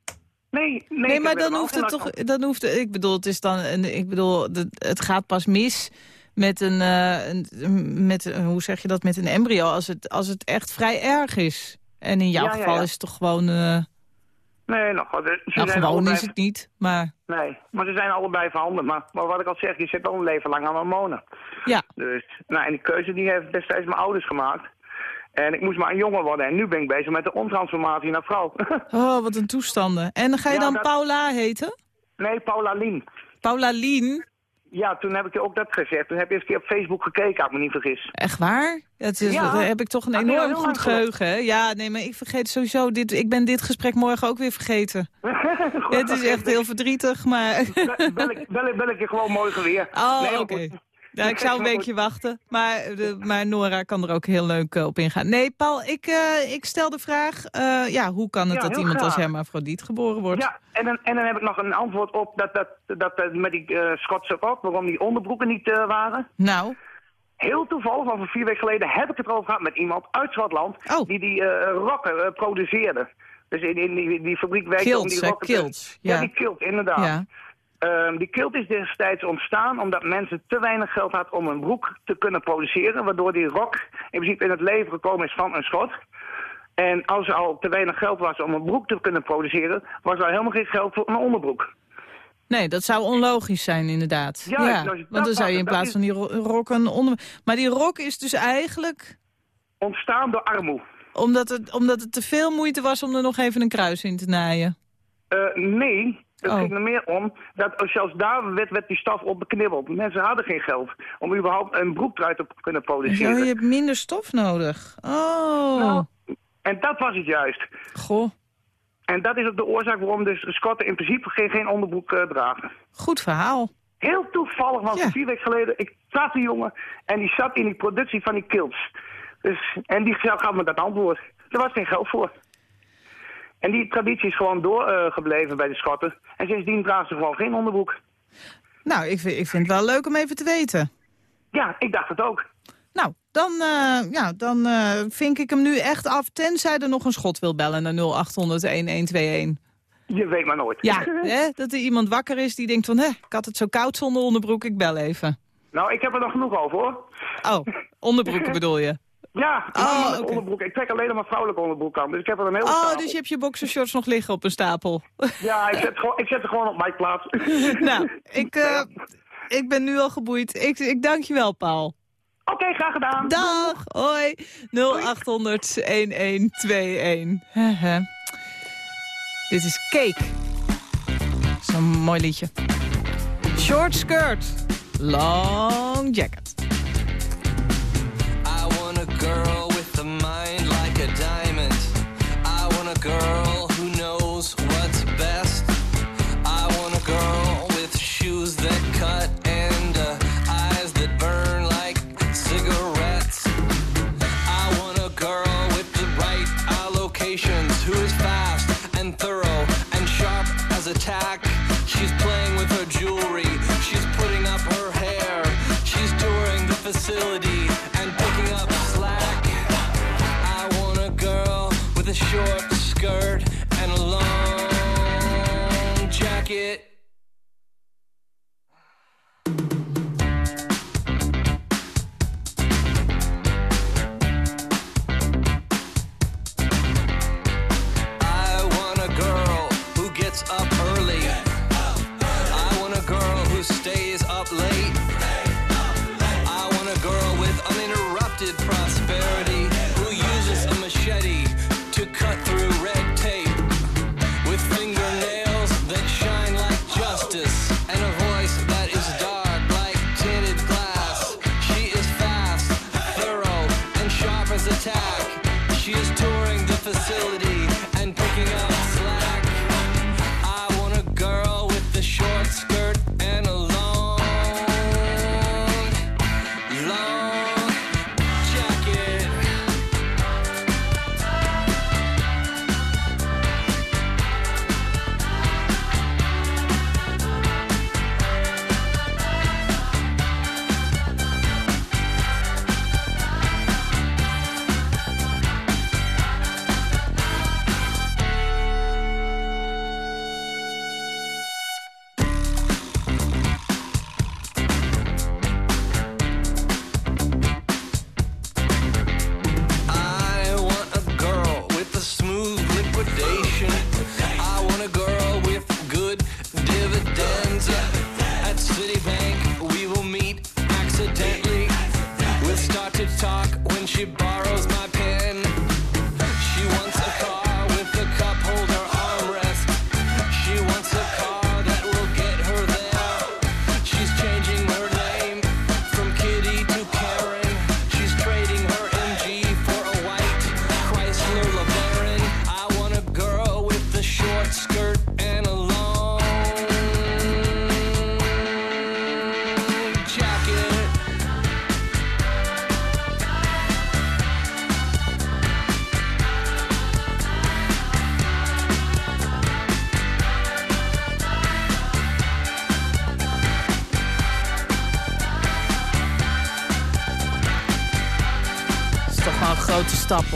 Nee, nee, Nee, maar dan wel hoeft het toch... Dan hoeft, ik bedoel, het is dan... een- Ik bedoel, het gaat pas mis met een, eh, een... Met, een- hoe zeg je dat? Met een embryo, als het, als het echt vrij erg is. En in jouw Ja, geval ja. is het toch gewoon... eh, Nee, god, ze nou, zijn gewoon allebei- is het niet, maar... Nee, maar ze zijn allebei verhandeld. Maar, maar wat ik al zeg, je zit al een leven lang aan hormonen. Ja. Dus, nou, en die keuze die heeft destijds mijn ouders gemaakt. En ik moest maar een jongen worden. En nu ben ik bezig met de omtransformatie naar vrouw. Oh, wat een toestanden. En ga je Ja, dan dat- Paula heten? nee, Paula Lien. Paula Lien? Ja, toen heb ik je ook dat gezegd. Toen heb je eens een keer op Facebook gekeken, als ik me niet vergis. Echt waar? Het is, Ja. Heb ik toch een Ah, enorm goed geheugen. hè? Ja, nee, maar ik vergeet sowieso... Dit, ik ben dit gesprek morgen ook weer vergeten. het is echt heel verdrietig, maar... Bel ik, bel, ik, bel ik je gewoon morgen weer. Oh, Nee, oké. Ja, ik zou een weekje wachten, maar, de, maar Nora kan er ook heel leuk eh, op ingaan. Nee, Paul, ik, eh, ik stel de vraag, eh, ja, hoe kan het Ja, dat iemand als graag. hermafrodiet geboren wordt? Ja, en dan, en dan heb ik nog een antwoord op dat, dat, dat, eh, met die eh, Schotse rok, waarom die onderbroeken niet eh, waren. Nou? Heel toevallig, want vier weken geleden heb ik het erover gehad met iemand uit Schotland, Oh. die die eh, rokken eh, produceerde. Dus in, in die, die fabriek werkte om die rokken kilts, Ja, ja. die kilt, inderdaad. Ja. Ehm, die kilt is destijds ontstaan omdat mensen te weinig geld hadden om een broek te kunnen produceren. Waardoor die rok in principe in het leven gekomen is van een schot. En als er al te weinig geld was om een broek te kunnen produceren, was er helemaal geen geld voor een onderbroek. Nee, dat zou onlogisch zijn inderdaad. Ja, Ja, nou, want dan zou je in plaats van die ro- rok een onder... Maar die rok is dus eigenlijk... Ontstaan door armoe. Omdat het, omdat het te veel moeite was om er nog even een kruis in te naaien. Eh, nee, het Oh. ging er meer om dat zelfs daar werd, werd die staf op beknibbeld. Mensen hadden geen geld om überhaupt een broek eruit te kunnen produceren. je hebt minder stof nodig. Oh, Nou, en dat was het juist. goh, En dat is ook de oorzaak waarom dus Scotten in principe geen, geen onderbroek eh, dragen. goed verhaal. Heel toevallig, want Ja. vier weken geleden, ik zat een jongen en die zat in die productie van die kilts. Dus, en die gaf me dat antwoord. Er was geen geld voor. En die traditie is gewoon doorgebleven bij de Schotten. En sindsdien dragen ze gewoon geen onderbroek. Nou, ik vind, ik vind het wel leuk om even te weten. Ja, ik dacht het ook. Nou, dan, eh, ja, dan eh, vink ik hem nu echt af, tenzij er nog een schot wil bellen naar 0800-1121. Je weet maar nooit. Ja, [laughs] hè, dat er iemand wakker is die denkt van, hè, ik had het zo koud zonder onderbroek, ik bel even. Nou, ik heb er nog genoeg over hoor. Oh, onderbroeken bedoel je? Ja, Oh, onderbroek. Ik trek alleen maar vrouwelijke onderbroek aan. Dus ik heb er een hele Oh, stapel. dus je hebt je boxershorts nog liggen op een stapel. [laughs] Ja, ik zet, gewoon, ik zet er gewoon op mijn plaats. [laughs] nou, ik, eh, ik ben nu al geboeid. Ik, ik dank je wel, Paul. Oké, graag gedaan. Dag, hoi. 0800 1121. Haha. Dit is Cake. Zo'n mooi liedje. Short skirt, long jacket. girl. Long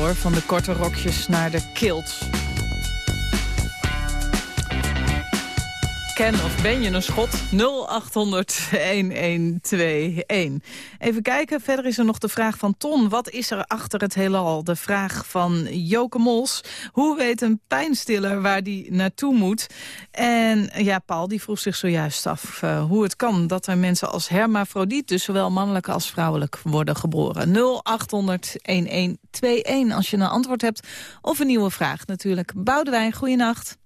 van de korte rokjes naar de kilt. Ken of ben je een schot? 0800-1121. Even kijken, verder is er nog de vraag van Ton. Wat is er achter het heelal? De vraag van Joke Mols. Hoe weet een pijnstiller waar die naartoe moet? En ja, Paul die vroeg zich zojuist af eh, hoe het kan... dat er mensen als hermafrodiet, dus zowel mannelijk als vrouwelijk, worden geboren. 0800-1121 als je een antwoord hebt. Of een nieuwe vraag natuurlijk. Boudewijn, goeienacht.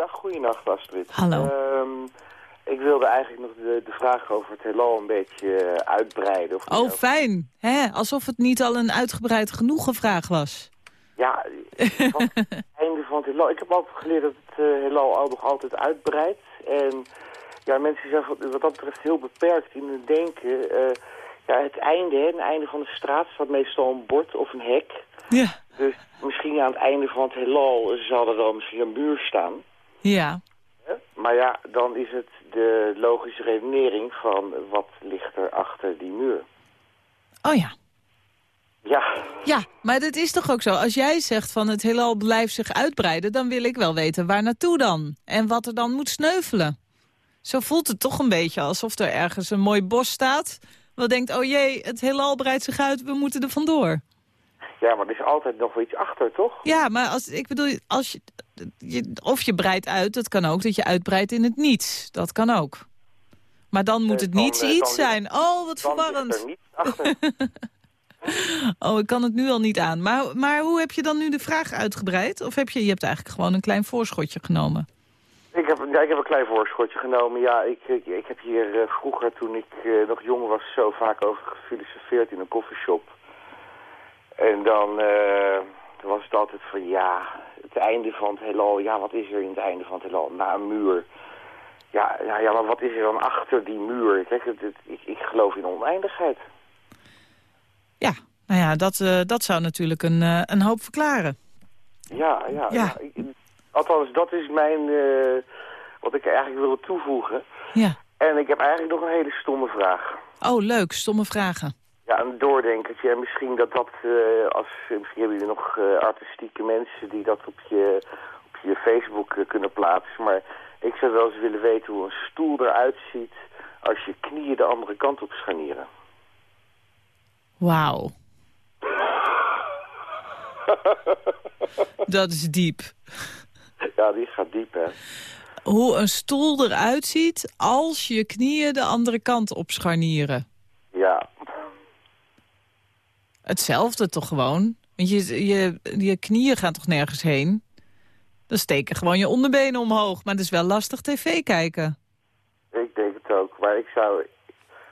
Dag, goeienacht Astrid. Hallo. Ehm, ik wilde eigenlijk nog de, de vraag over het heelal een beetje eh, uitbreiden. Of Oh, fijn. Hè? Alsof het niet al een uitgebreid genoegen vraag was. Ja, het [laughs] einde van het heelal. Ik heb altijd geleerd dat het eh, heelal al nog altijd uitbreidt. En ja, mensen zijn wat dat betreft heel beperkt in hun denken. Eh, ja, het einde, hè, het einde van de straat staat meestal een bord of een hek. Ja. Dus misschien aan het einde van het heelal zal er dan misschien een muur staan. Ja. Maar ja, dan is het de logische redenering van wat ligt er achter die muur. Oh ja. Ja, Ja, maar dat is toch ook zo. Als jij zegt van het heelal blijft zich uitbreiden... dan wil ik wel weten waar naartoe dan. En wat er dan moet sneuvelen. Zo voelt het toch een beetje alsof er ergens een mooi bos staat... wat denkt, oh jee, het heelal breidt zich uit, we moeten er vandoor. Ja, maar er is altijd nog wel iets achter, toch? Ja, maar als, ik bedoel, als je, je, of je breidt uit, dat kan ook dat je uitbreidt in het niets. Dat kan ook. Maar dan moet het dan, niets eh, iets dan zijn. Oh, wat verwarrend. er niets achter. [laughs] Oh, ik kan het nu al niet aan. Maar, maar hoe heb je dan nu de vraag uitgebreid? Of heb je, je hebt eigenlijk gewoon een klein voorschotje genomen? Ik heb, ja, ik heb een klein voorschotje genomen. Ja, ik, ik, ik heb hier eh, vroeger, toen ik eh, nog jong was, zo vaak over gefilosofeerd in een koffieshop. En dan eh, was het altijd van, ja, het einde van het heelal. Ja, wat is er in het einde van het heelal? Na een muur. Ja, ja, ja, maar wat is er dan achter die muur? Kijk, het, het- ik, ik geloof in oneindigheid. Ja, nou ja, dat, eh, dat zou natuurlijk een, eh, een hoop verklaren. Ja, ja. Ja. ja. Ik- althans, dat is mijn wat ik eigenlijk wilde toevoegen. Ja. En ik heb eigenlijk nog een hele stomme vraag. Oh, leuk. Stomme vragen. Ja, een doordenkertje. En misschien dat dat, eh, als, misschien hebben jullie nog eh, artistieke mensen die dat op je, op je Facebook eh, kunnen plaatsen. Maar ik zou wel eens willen weten hoe een stoel eruit ziet als je knieën de andere kant op scharnieren. Wauw. [laughs] Dat is diep. ja, die gaat diep, hè. Hoe een stoel eruit ziet als je knieën de andere kant op scharnieren. Ja. Hetzelfde toch gewoon? Want je, je, je knieën gaan toch nergens heen? Dan steken gewoon je onderbenen omhoog. Maar het is wel lastig tv kijken. Ik denk het ook. Maar ik zou...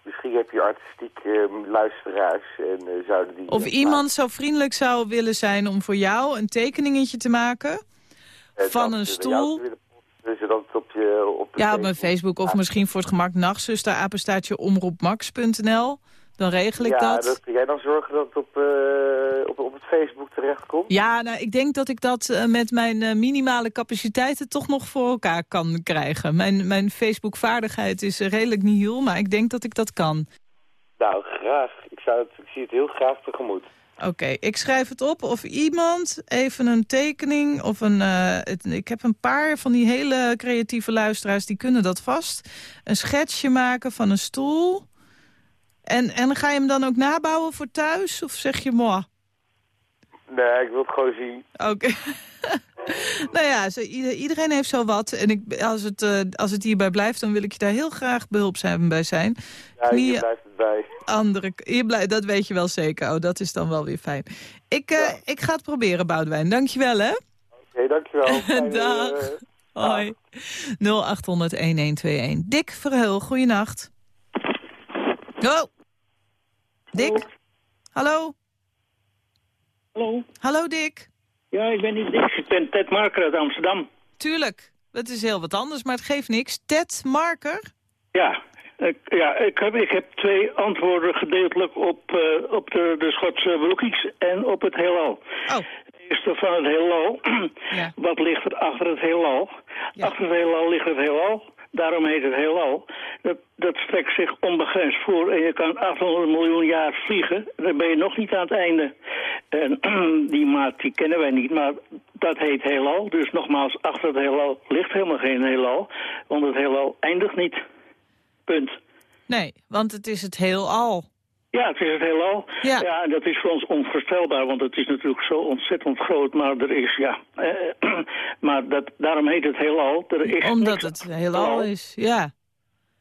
Misschien heb je artistieke eh, luisteraars en eh, zouden die... Of iemand zo vriendelijk zou willen zijn om voor jou een tekeningetje te maken... eh, van een stoel. Dus dat op je... Op Ja, op mijn Facebook of misschien voor het gemak nachtzuster, apenstaartje omroepmax.nl. Dan regel ik ja, dat. kun jij dan zorgen dat het op, eh, op, op het Facebook terechtkomt? Ja, nou, ik denk dat ik dat eh, met mijn eh, minimale capaciteiten toch nog voor elkaar kan krijgen. Mijn, mijn Facebook-vaardigheid is redelijk nihil, maar ik denk dat ik dat kan. Nou, graag. Ik, zou het, ik zie het heel graag tegemoet. Oké, ik schrijf het op of iemand even een tekening of een... het- ik heb een paar van die hele creatieve luisteraars, die kunnen dat vast. Een schetsje maken van een stoel. En, en ga je hem dan ook nabouwen voor thuis? Of zeg je, moi? Nee, ik wil het gewoon zien. Oké. [laughs] nou ja, zo, ieder- iedereen heeft zo wat. En ik, als, het, eh, als het hierbij blijft, dan wil ik je daar heel graag behulpzaam bij zijn. Ja, blijft het bij. andere, hier blij, dat weet je wel zeker. Oh, dat is dan wel weer fijn. Ik, eh, ik ga het proberen, Boudewijn. Dankjewel, hè? Oké, dankjewel. [laughs] Fijne, Dag. eh, Hoi. 0800-1121. Dick Verheul, goeienacht. Oh. Dick? Hallo? Hallo? Hallo, Dick. Ja, ik ben niet Dick. Ik ben Ted Marker uit Amsterdam. Tuurlijk. Dat is heel wat anders, maar het geeft niks. Ted Marker? Ja, ik, ja ik, heb, ik heb twee antwoorden gedeeltelijk op, eh, op de, de Schotse broekies en op het heelal. Oh. Eerste van het heelal. Wat ligt er achter het heelal? Achter het heelal ligt het heelal. Daarom heet het heelal. Dat, dat strekt zich onbegrensd voor en je kan 800 miljoen jaar vliegen. Dan ben je nog niet aan het einde. En [clears throat] die maat die kennen wij niet, maar dat heet heelal. Dus nogmaals, achter het heelal ligt helemaal geen heelal. Want het heelal eindigt niet. Punt. Nee, want het is het heelal. Ja, het is het heelal. Ja. ja, en dat is voor ons onvoorstelbaar, want het is natuurlijk zo ontzettend groot. Maar er is, ja, eh, [clears throat] maar dat, daarom heet het heelal. Er is Omdat het heelal is, ja.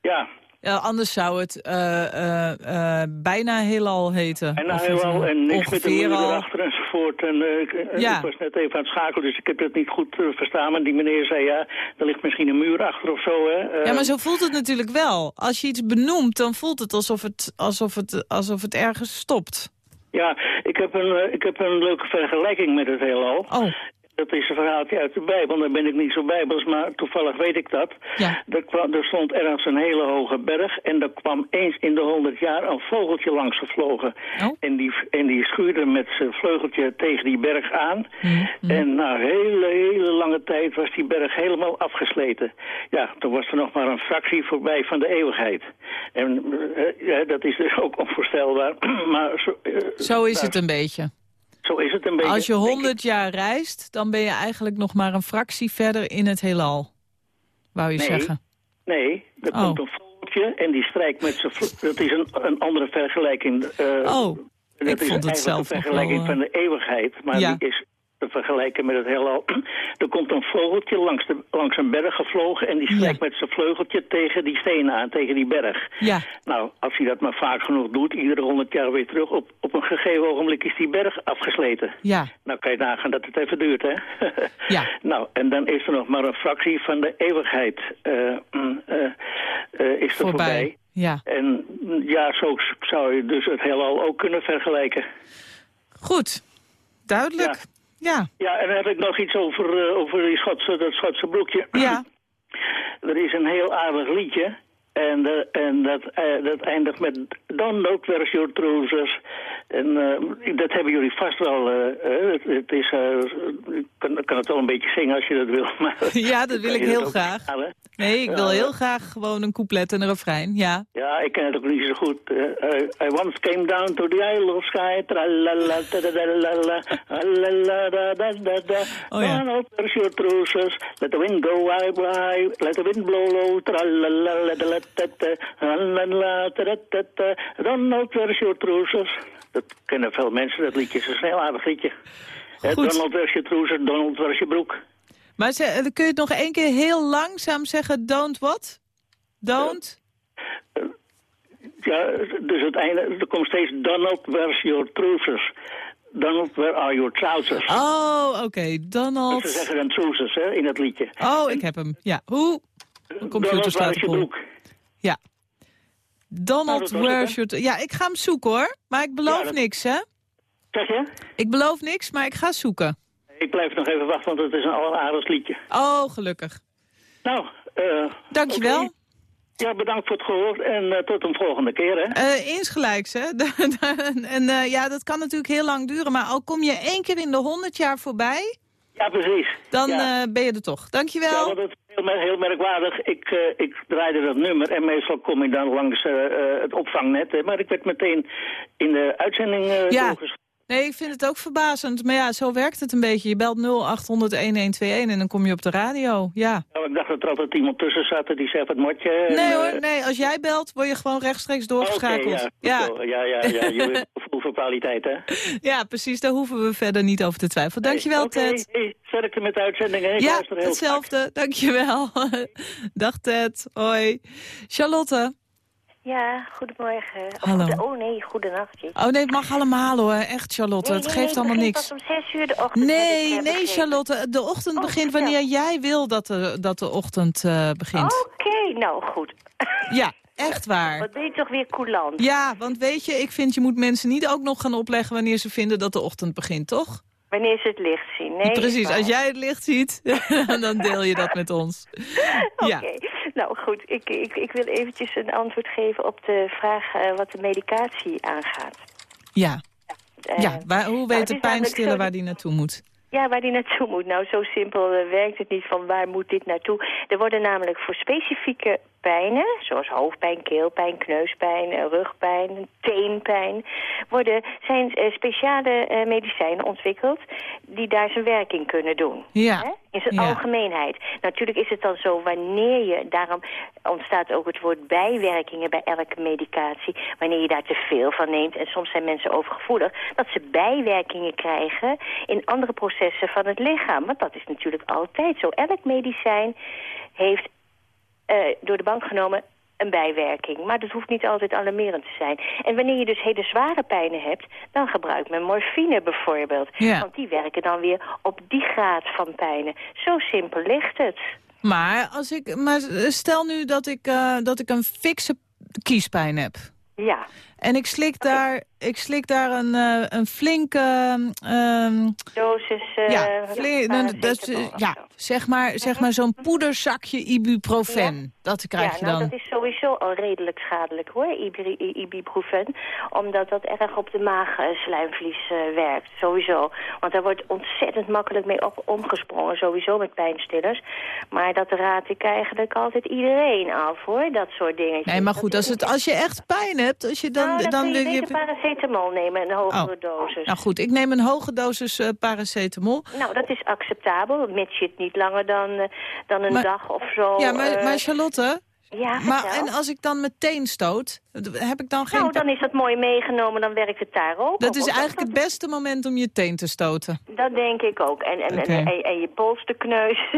Ja, Ja, anders zou het eh, eh, eh, bijna heelal heten. Of het, heelal en niks met de muur erachter. En eh, ik, eh, Ja. ik was net even aan het schakelen, dus ik heb het niet goed eh, verstaan. Maar die meneer zei, ja, er ligt misschien een muur achter of zo, hè. Eh, Ja, maar zo voelt het natuurlijk wel. Als je iets benoemt, dan voelt het alsof het, alsof het, alsof het ergens stopt. Ja, ik heb, een, eh, ik heb een leuke vergelijking met het heelal. Oh. Dat is een verhaaltje uit de Bijbel. Daar ben ik niet zo bijbels, maar toevallig weet ik dat. Ja. Er, kwam, er stond ergens een hele hoge berg en er kwam eens in de honderd jaar een vogeltje langs gevlogen. Oh. En, die, en die schuurde met zijn vleugeltje tegen die berg aan. Mhm. En na hele, hele lange tijd was die berg helemaal afgesleten. Ja, toen was er nog maar een fractie voorbij van de eeuwigheid. En eh, ja, dat is dus ook onvoorstelbaar. [clears throat] maar zo, eh, Zo is het een beetje. Zo is het een beetje. Als je 100 jaar reist, dan ben je eigenlijk nog maar een fractie verder in het heelal. Wou je Nee. zeggen. Nee, er Oh. komt een vogeltje en die strijkt met zijn... Dat is een, een andere vergelijking. eh, Oh, dat ik is vond het zelf een vergelijking wel, eh, van de eeuwigheid. Maar Ja. die is te vergelijken met het heelal. [clears throat] Er komt een vogeltje langs, de, langs een berg gevlogen... en die strijkt met zijn vleugeltje tegen die stenen aan, tegen die berg. Ja. Nou, als hij dat maar vaak genoeg doet, iedere honderd jaar weer terug... op, op een gegeven ogenblik is die berg afgesleten. Ja. Nou kan je nagaan dat het even duurt, hè? [laughs] Ja. nou, en dan is er nog maar een fractie van de eeuwigheid eh, mm, eh, eh, is er voorbij. Voorbij. Ja. En mm, ja, zo zou je dus het heelal ook kunnen vergelijken. Goed. Duidelijk. Ja. Ja, en dan heb ik nog iets over, eh, over die Schotse, dat Schotse broekje. Ja. [clears throat] er is een heel aardig liedje. En, eh, en dat, eh, dat eindigt met Don't look where's your trousers. En eh, dat hebben jullie vast wel. eh, eh, het, het is, ik kan, kan het wel een beetje zingen als je dat wil. Maar [laughs] Ja, dat wil ik heel graag. vertalen? Nee, ik wil heel graag gewoon een couplet en een refrein, ja. Ja, ik ken het ook niet zo goed. Eh, I once came down to the Isle of alala, da, da. Oh ja. Your trousers? Let the wind go high, high. Let the wind blow low. Tralala, la, Donald, where's your trousers? Dat kennen veel mensen, dat liedje. Is een heel aardig liedje. Goed. Donald, where's your trousers? Donald, where's your broek? Maar ze, eh, kun je het nog één keer heel langzaam zeggen, don't what? Don't? Ja, dus het einde, er komt steeds Donald, where's your trousers? Donald, where are your trousers? Oh, oké, Dus Donald. ze zeggen dan trousers hè, in het liedje. Oh, ik heb hem. Ja, hoe? Mijn computer Donald, je op? Ja. Donald, Nou. Ja, ik ga hem zoeken hoor. Maar ik beloof Ja, dat- niks, hè? Zeg je? Ik beloof niks, maar ik ga zoeken. Ik blijf nog even wachten, want het is een alleraardig liedje. Oh, gelukkig. Nou, eh... Dankjewel. Ja, bedankt voor het gehoor en eh, tot een volgende keer, hè. Eh insgelijks, hè? [laughs] en ja, dat kan natuurlijk heel lang duren. Maar al kom je één keer in de honderd jaar voorbij... Ja, precies. Dan Ja. eh, ben je er toch. Dankjewel. Ja, het is heel, heel merkwaardig. Ik, eh, ik draaide dat nummer en meestal kom ik dan langs eh, het opvangnet. hè, Maar ik werd meteen in de uitzending Ja. Nee, ik vind het ook verbazend. Maar ja, zo werkt het een beetje. Je belt 0800-1121 en dan kom je op de radio. Ja. Nou, ik dacht dat er altijd iemand tussen zat die zei, wat moet je? En, Nee eh, hoor, nee. Als jij belt, word je gewoon rechtstreeks doorgeschakeld. Ja. ja. Ja, ja, ja. Je weet gevoel voor kwaliteit, hè? [laughs] ja, precies. Daar hoeven we verder niet over te twijfelen. Dankjewel, Ted. hey, sterkte met de uitzending, hè? Ja, hetzelfde. Dankjewel. [laughs] Dag Ted. Hoi. Charlotte. Ja, goedemorgen. Hallo. goede- oh nee, goedenacht. Oh nee, het mag allemaal hoor. Echt Charlotte. Nee, het geeft nee, het allemaal niks. pas om zes uur de ochtend. Nee, eh, nee begrepen. Charlotte. De ochtend Oh, begint wanneer jij wil dat de, dat de ochtend eh, begint. Oké, nou goed. Ja, echt waar. Wat ben je toch weer coulant? Ja, want weet je, ik vind je moet mensen niet ook nog gaan opleggen wanneer ze vinden dat de ochtend begint, toch? Wanneer ze het licht zien. Nee, Precies, als jij het licht ziet, [laughs] dan deel je dat met ons. [laughs] Oké, Ja. Nou goed. Ik, ik, ik wil eventjes een antwoord geven op de vraag eh, wat de medicatie aangaat. Ja, Eh, ja. Waar, hoe nou, weet de pijnstiller zo waar die naartoe moet? Ja, waar die naartoe moet. Nou, zo simpel eh, werkt het niet van waar moet dit naartoe. Er worden namelijk voor specifieke pijnen, zoals hoofdpijn, keelpijn, kneuspijn, eh, rugpijn, teenpijn, worden, zijn eh, speciale eh, medicijnen ontwikkeld die daar zijn werking kunnen doen. Ja. Hè? In zijn Ja. algemeenheid. Natuurlijk is het dan zo wanneer je, daarom ontstaat ook het woord bijwerkingen bij elke medicatie, wanneer je daar te veel van neemt, en soms zijn mensen overgevoelig, dat ze bijwerkingen krijgen in andere processen van het lichaam. Want dat is natuurlijk altijd zo. Elk medicijn heeft door de bank genomen een bijwerking. Maar dat hoeft niet altijd alarmerend te zijn. En wanneer je dus hele zware pijnen hebt... dan gebruikt men morfine bijvoorbeeld. Ja. Want die werken dan weer op die graad van pijnen. Zo simpel ligt het. Maar, als ik, maar stel nu dat ik, eh, dat ik een fikse kiespijn heb. Ja. En ik slik daar, ik slik daar een, eh, een flinke... ehm, Dosis... eh, ja, flink- dat, of ja, zeg maar, zeg maar zo'n poederzakje ibuprofen. Dat krijg ja, je nou, dan. dat is sowieso al redelijk schadelijk hoor, ibuprofen. Omdat dat erg op de maagslijmvlies eh, werkt, sowieso. Want daar wordt ontzettend makkelijk mee op, omgesprongen, sowieso met pijnstillers. Maar dat raad ik eigenlijk altijd iedereen af hoor, dat soort dingen. Nee, maar goed, als, het, als je echt pijn hebt, als je dan... Nou, dan, dan kun je wil je- beter paracetamol nemen, een hogere Oh. dosis. Nou goed, ik neem een hoge dosis eh, paracetamol. Nou, dat is acceptabel, mits je het niet langer dan, eh, dan een Maar- dag of zo... Ja, maar, eh, maar Charlotte, ja, maar, en als ik dan meteen stoot, heb ik dan geen... Nou, dan is dat mooi meegenomen, dan werkt het daar ook Dat op. is eigenlijk het beste moment om je teen te stoten. Dat denk ik ook. En, en, en, en, je polsterkneus. [laughs]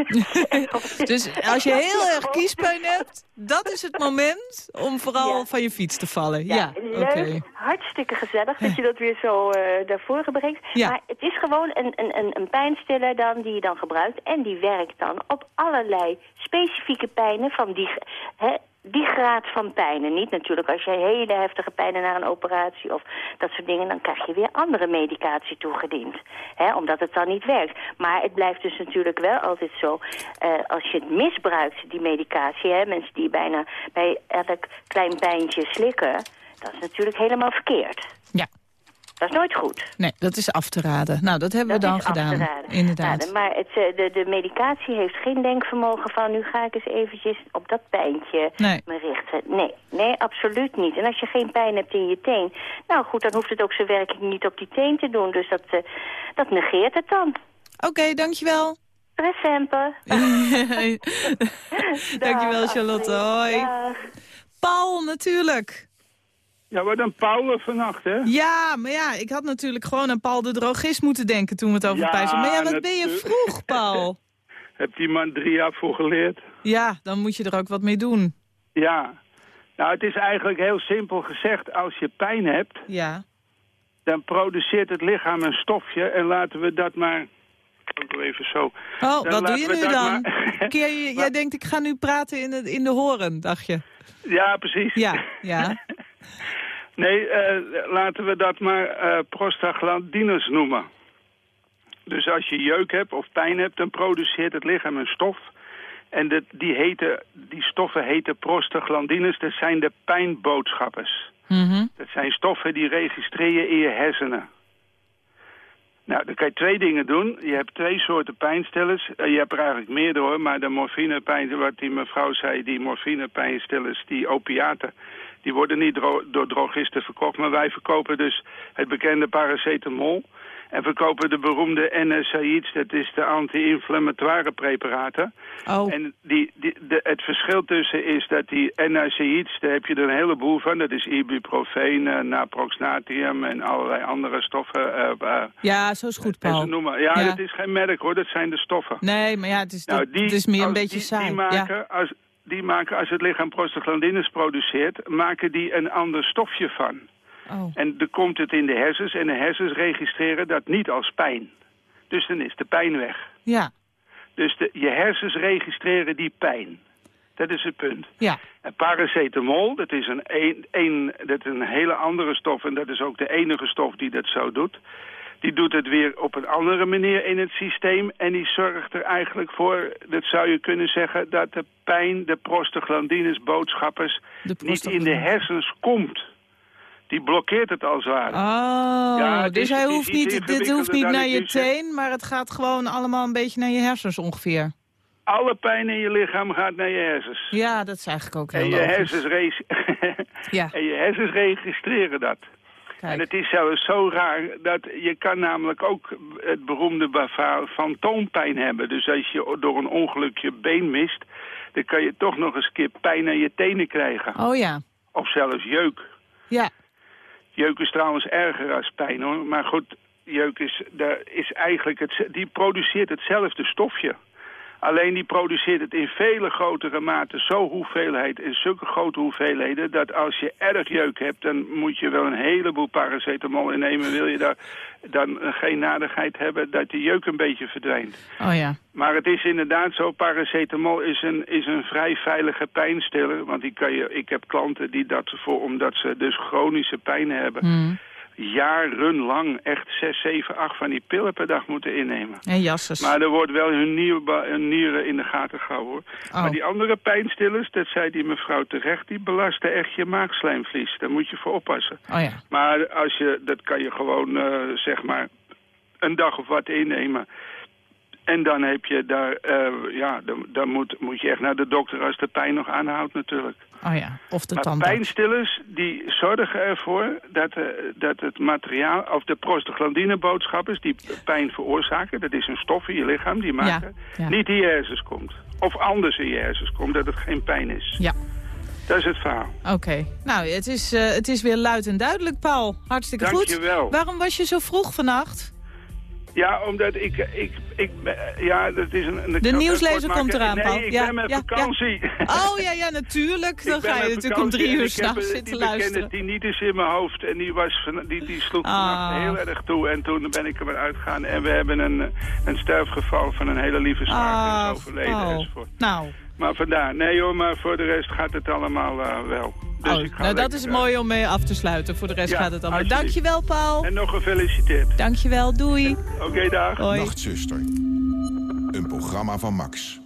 [laughs] Dus als je heel erg kiespijn hebt, dat is het moment om vooral van je fiets te vallen. Ja, Leuk, oké. hartstikke gezellig dat je dat weer zo eh daarvoor brengt. Ja. Maar het is gewoon een, een, een, een pijnstiller dan, die je dan gebruikt. En die werkt dan op allerlei specifieke pijnen van die, hè, die graad van pijnen. Niet natuurlijk als je hele heftige pijnen na een operatie of dat soort dingen... dan krijg je weer andere medicatie toegediend. Hè, omdat het dan niet werkt. Maar het blijft dus natuurlijk wel altijd zo... eh, als je het misbruikt, die medicatie... Hè, mensen die bijna bij elk klein pijntje slikken... dat is natuurlijk helemaal verkeerd. Ja. Dat is nooit goed. Nee, dat is af te raden. Nou, dat hebben we dan is af te gedaan. raden. Inderdaad. Ja, maar het, eh, de, de medicatie heeft geen denkvermogen van... nu ga ik eens eventjes op dat pijntje Nee. me richten. Nee, nee, absoluut niet. En als je geen pijn hebt in je teen... nou goed, dan hoeft het ook zijn werking niet op die teen te doen. Dus dat, eh, dat negeert het dan. Oké, dankjewel. Recemper. [laughs] [laughs] dankjewel, Charlotte. Hoi. Paul, natuurlijk. Ja, wat een Paul vannacht, hè? Ja, maar ja, ik had natuurlijk gewoon aan Paul de drogist moeten denken toen we het over Ja, pijn hadden. Maar ja, wat ben je vroeg, Paul? [laughs] Heb die man drie jaar voor geleerd? Ja, dan moet je er ook wat mee doen. Ja. Nou, het is eigenlijk heel simpel gezegd. Als je pijn hebt, Ja. dan produceert het lichaam een stofje. En laten we dat maar... Ook even zo. Oh, Dan wat doe je nu dan? maar- Keer je, [laughs] jij denkt, ik ga nu praten in de, in de horen, dacht je? Ja, precies. Ja, ja. [laughs] Nee, eh, laten we dat maar eh prostaglandines noemen. Dus als je jeuk hebt of pijn hebt, dan produceert het lichaam een stof. En die, heten, die stoffen heten prostaglandines. Dat zijn de pijnboodschappers. Mhm. Dat zijn stoffen die registreer je in je hersenen. Nou, dan kan je twee dingen doen. Je hebt twee soorten pijnstillers. Eh, je hebt er eigenlijk meerdere hoor, maar de morfinepijn, wat die mevrouw zei, die morfinepijnstillers, die opiaten, die worden niet dro- door drogisten verkocht. Maar wij verkopen dus het bekende paracetamol. En verkopen de beroemde NSAIDs, dat is de anti-inflammatoire preparaten. Oh. En die, die, de, het verschil tussen is dat die NSAIDs, daar heb je er een heleboel van. Dat is ibuprofeen, eh, naproxenatium en allerlei andere stoffen. eh, eh, Ja, zo is goed, Paul. noemen. Ja, Ja. dat is geen merk hoor, dat zijn de stoffen. Nee, maar ja, het is, Nou, het is meer een beetje die, saai. Die maken, ja. als, die maken, als het lichaam prostaglandines produceert, maken die een ander stofje van. Oh. En dan komt het in de hersens en de hersens registreren dat niet als pijn. Dus dan is de pijn weg. Ja, Dus de, je hersens registreren die pijn. Dat is het punt. ja. En paracetamol, dat is een, een, een, dat is een hele andere stof... en dat is ook de enige stof die dat zo doet. Die doet het weer op een andere manier in het systeem... en die zorgt er eigenlijk voor, dat zou je kunnen zeggen... dat de pijn, de prostaglandines, boodschappers... niet in de hersens komt. Die blokkeert het als het ware. Oh, Ja, dus is- hij hoeft niet, dit hoeft niet naar je zeg. teen, maar het gaat gewoon allemaal een beetje naar je hersens ongeveer. Alle pijn in je lichaam gaat naar je hersens. Ja, dat is eigenlijk ook heel En je, logisch. hersens Ja. [laughs] en je hersens registreren dat. En het is zelfs zo raar dat je kan namelijk ook het beroemde bava- fantoompijn hebben. Dus als je door een ongeluk je been mist, dan kan je toch nog eens een keer pijn aan je tenen krijgen. Oh ja, Of zelfs jeuk. ja. Jeuk is trouwens erger als pijn hoor. Maar goed, jeuk is, daar is eigenlijk het, die produceert hetzelfde stofje. Alleen die produceert het in vele grotere mate, zo hoeveelheid, in zulke grote hoeveelheden, dat als je erg jeuk hebt, dan moet je wel een heleboel paracetamol innemen. Wil je daar dan geen nadigheid hebben dat de jeuk een beetje verdwijnt. Oh ja. Maar het is inderdaad zo, paracetamol is een, is een vrij veilige pijnstiller. Want die kan je, ik heb klanten die dat voor, omdat ze dus chronische pijn hebben, Hmm. Jarenlang echt 6, 7, 8 van die pillen per dag moeten innemen. En jasses. Maar er wordt wel hun, nier, hun nieren in de gaten gehouden. hoor. Oh. Maar die andere pijnstillers, dat zei die mevrouw terecht, die belasten echt je maagslijmvlies. Daar moet je voor oppassen. Oh ja. Maar als je, dat kan je gewoon, eh, zeg maar, een dag of wat innemen. En dan heb je daar, eh, ja, dan, dan moet, moet je echt naar de dokter als de pijn nog aanhoudt natuurlijk. Oh ja, of de tandarts. pijnstillers die zorgen ervoor dat, eh, dat het materiaal, of de prostaglandineboodschappers die pijn veroorzaken, dat is een stof in je lichaam die maken, ja. niet in je hersens komt. Of anders in je hersens komt, dat het geen pijn is. Ja. Dat is het verhaal. Oké, nou, het is, eh, het is weer luid en duidelijk, Paul. Hartstikke goed. Dankjewel. Waarom was je zo vroeg vannacht? Ja, omdat ik, ik, ik, ja, dat is een... een De nieuwslezer komt eraan. Paul. Nee, ik Ja, ben met ja, vakantie. Oh ja, ja, natuurlijk. [laughs] Dan ga je natuurlijk om drie en uur s'nachts eh, zitten die luisteren. bekende tinnitus in mijn hoofd en die, was van, die, die sloeg Ah. vannacht heel erg toe. En toen ben ik er maar uitgegaan en we hebben een, een sterfgeval van een hele lieve zaak Ah, is overleden Paul. enzovoort. Nou, Maar vandaar, nee hoor, maar voor de rest gaat het allemaal eh, wel. Dus oh, nou dat is mooi om mee af te sluiten. Voor de rest Ja, gaat het allemaal. Dankjewel, Paul. En nog gefeliciteerd. Dankjewel, doei. Oké, dag. Hoi. Nachtzuster. Een programma van Max.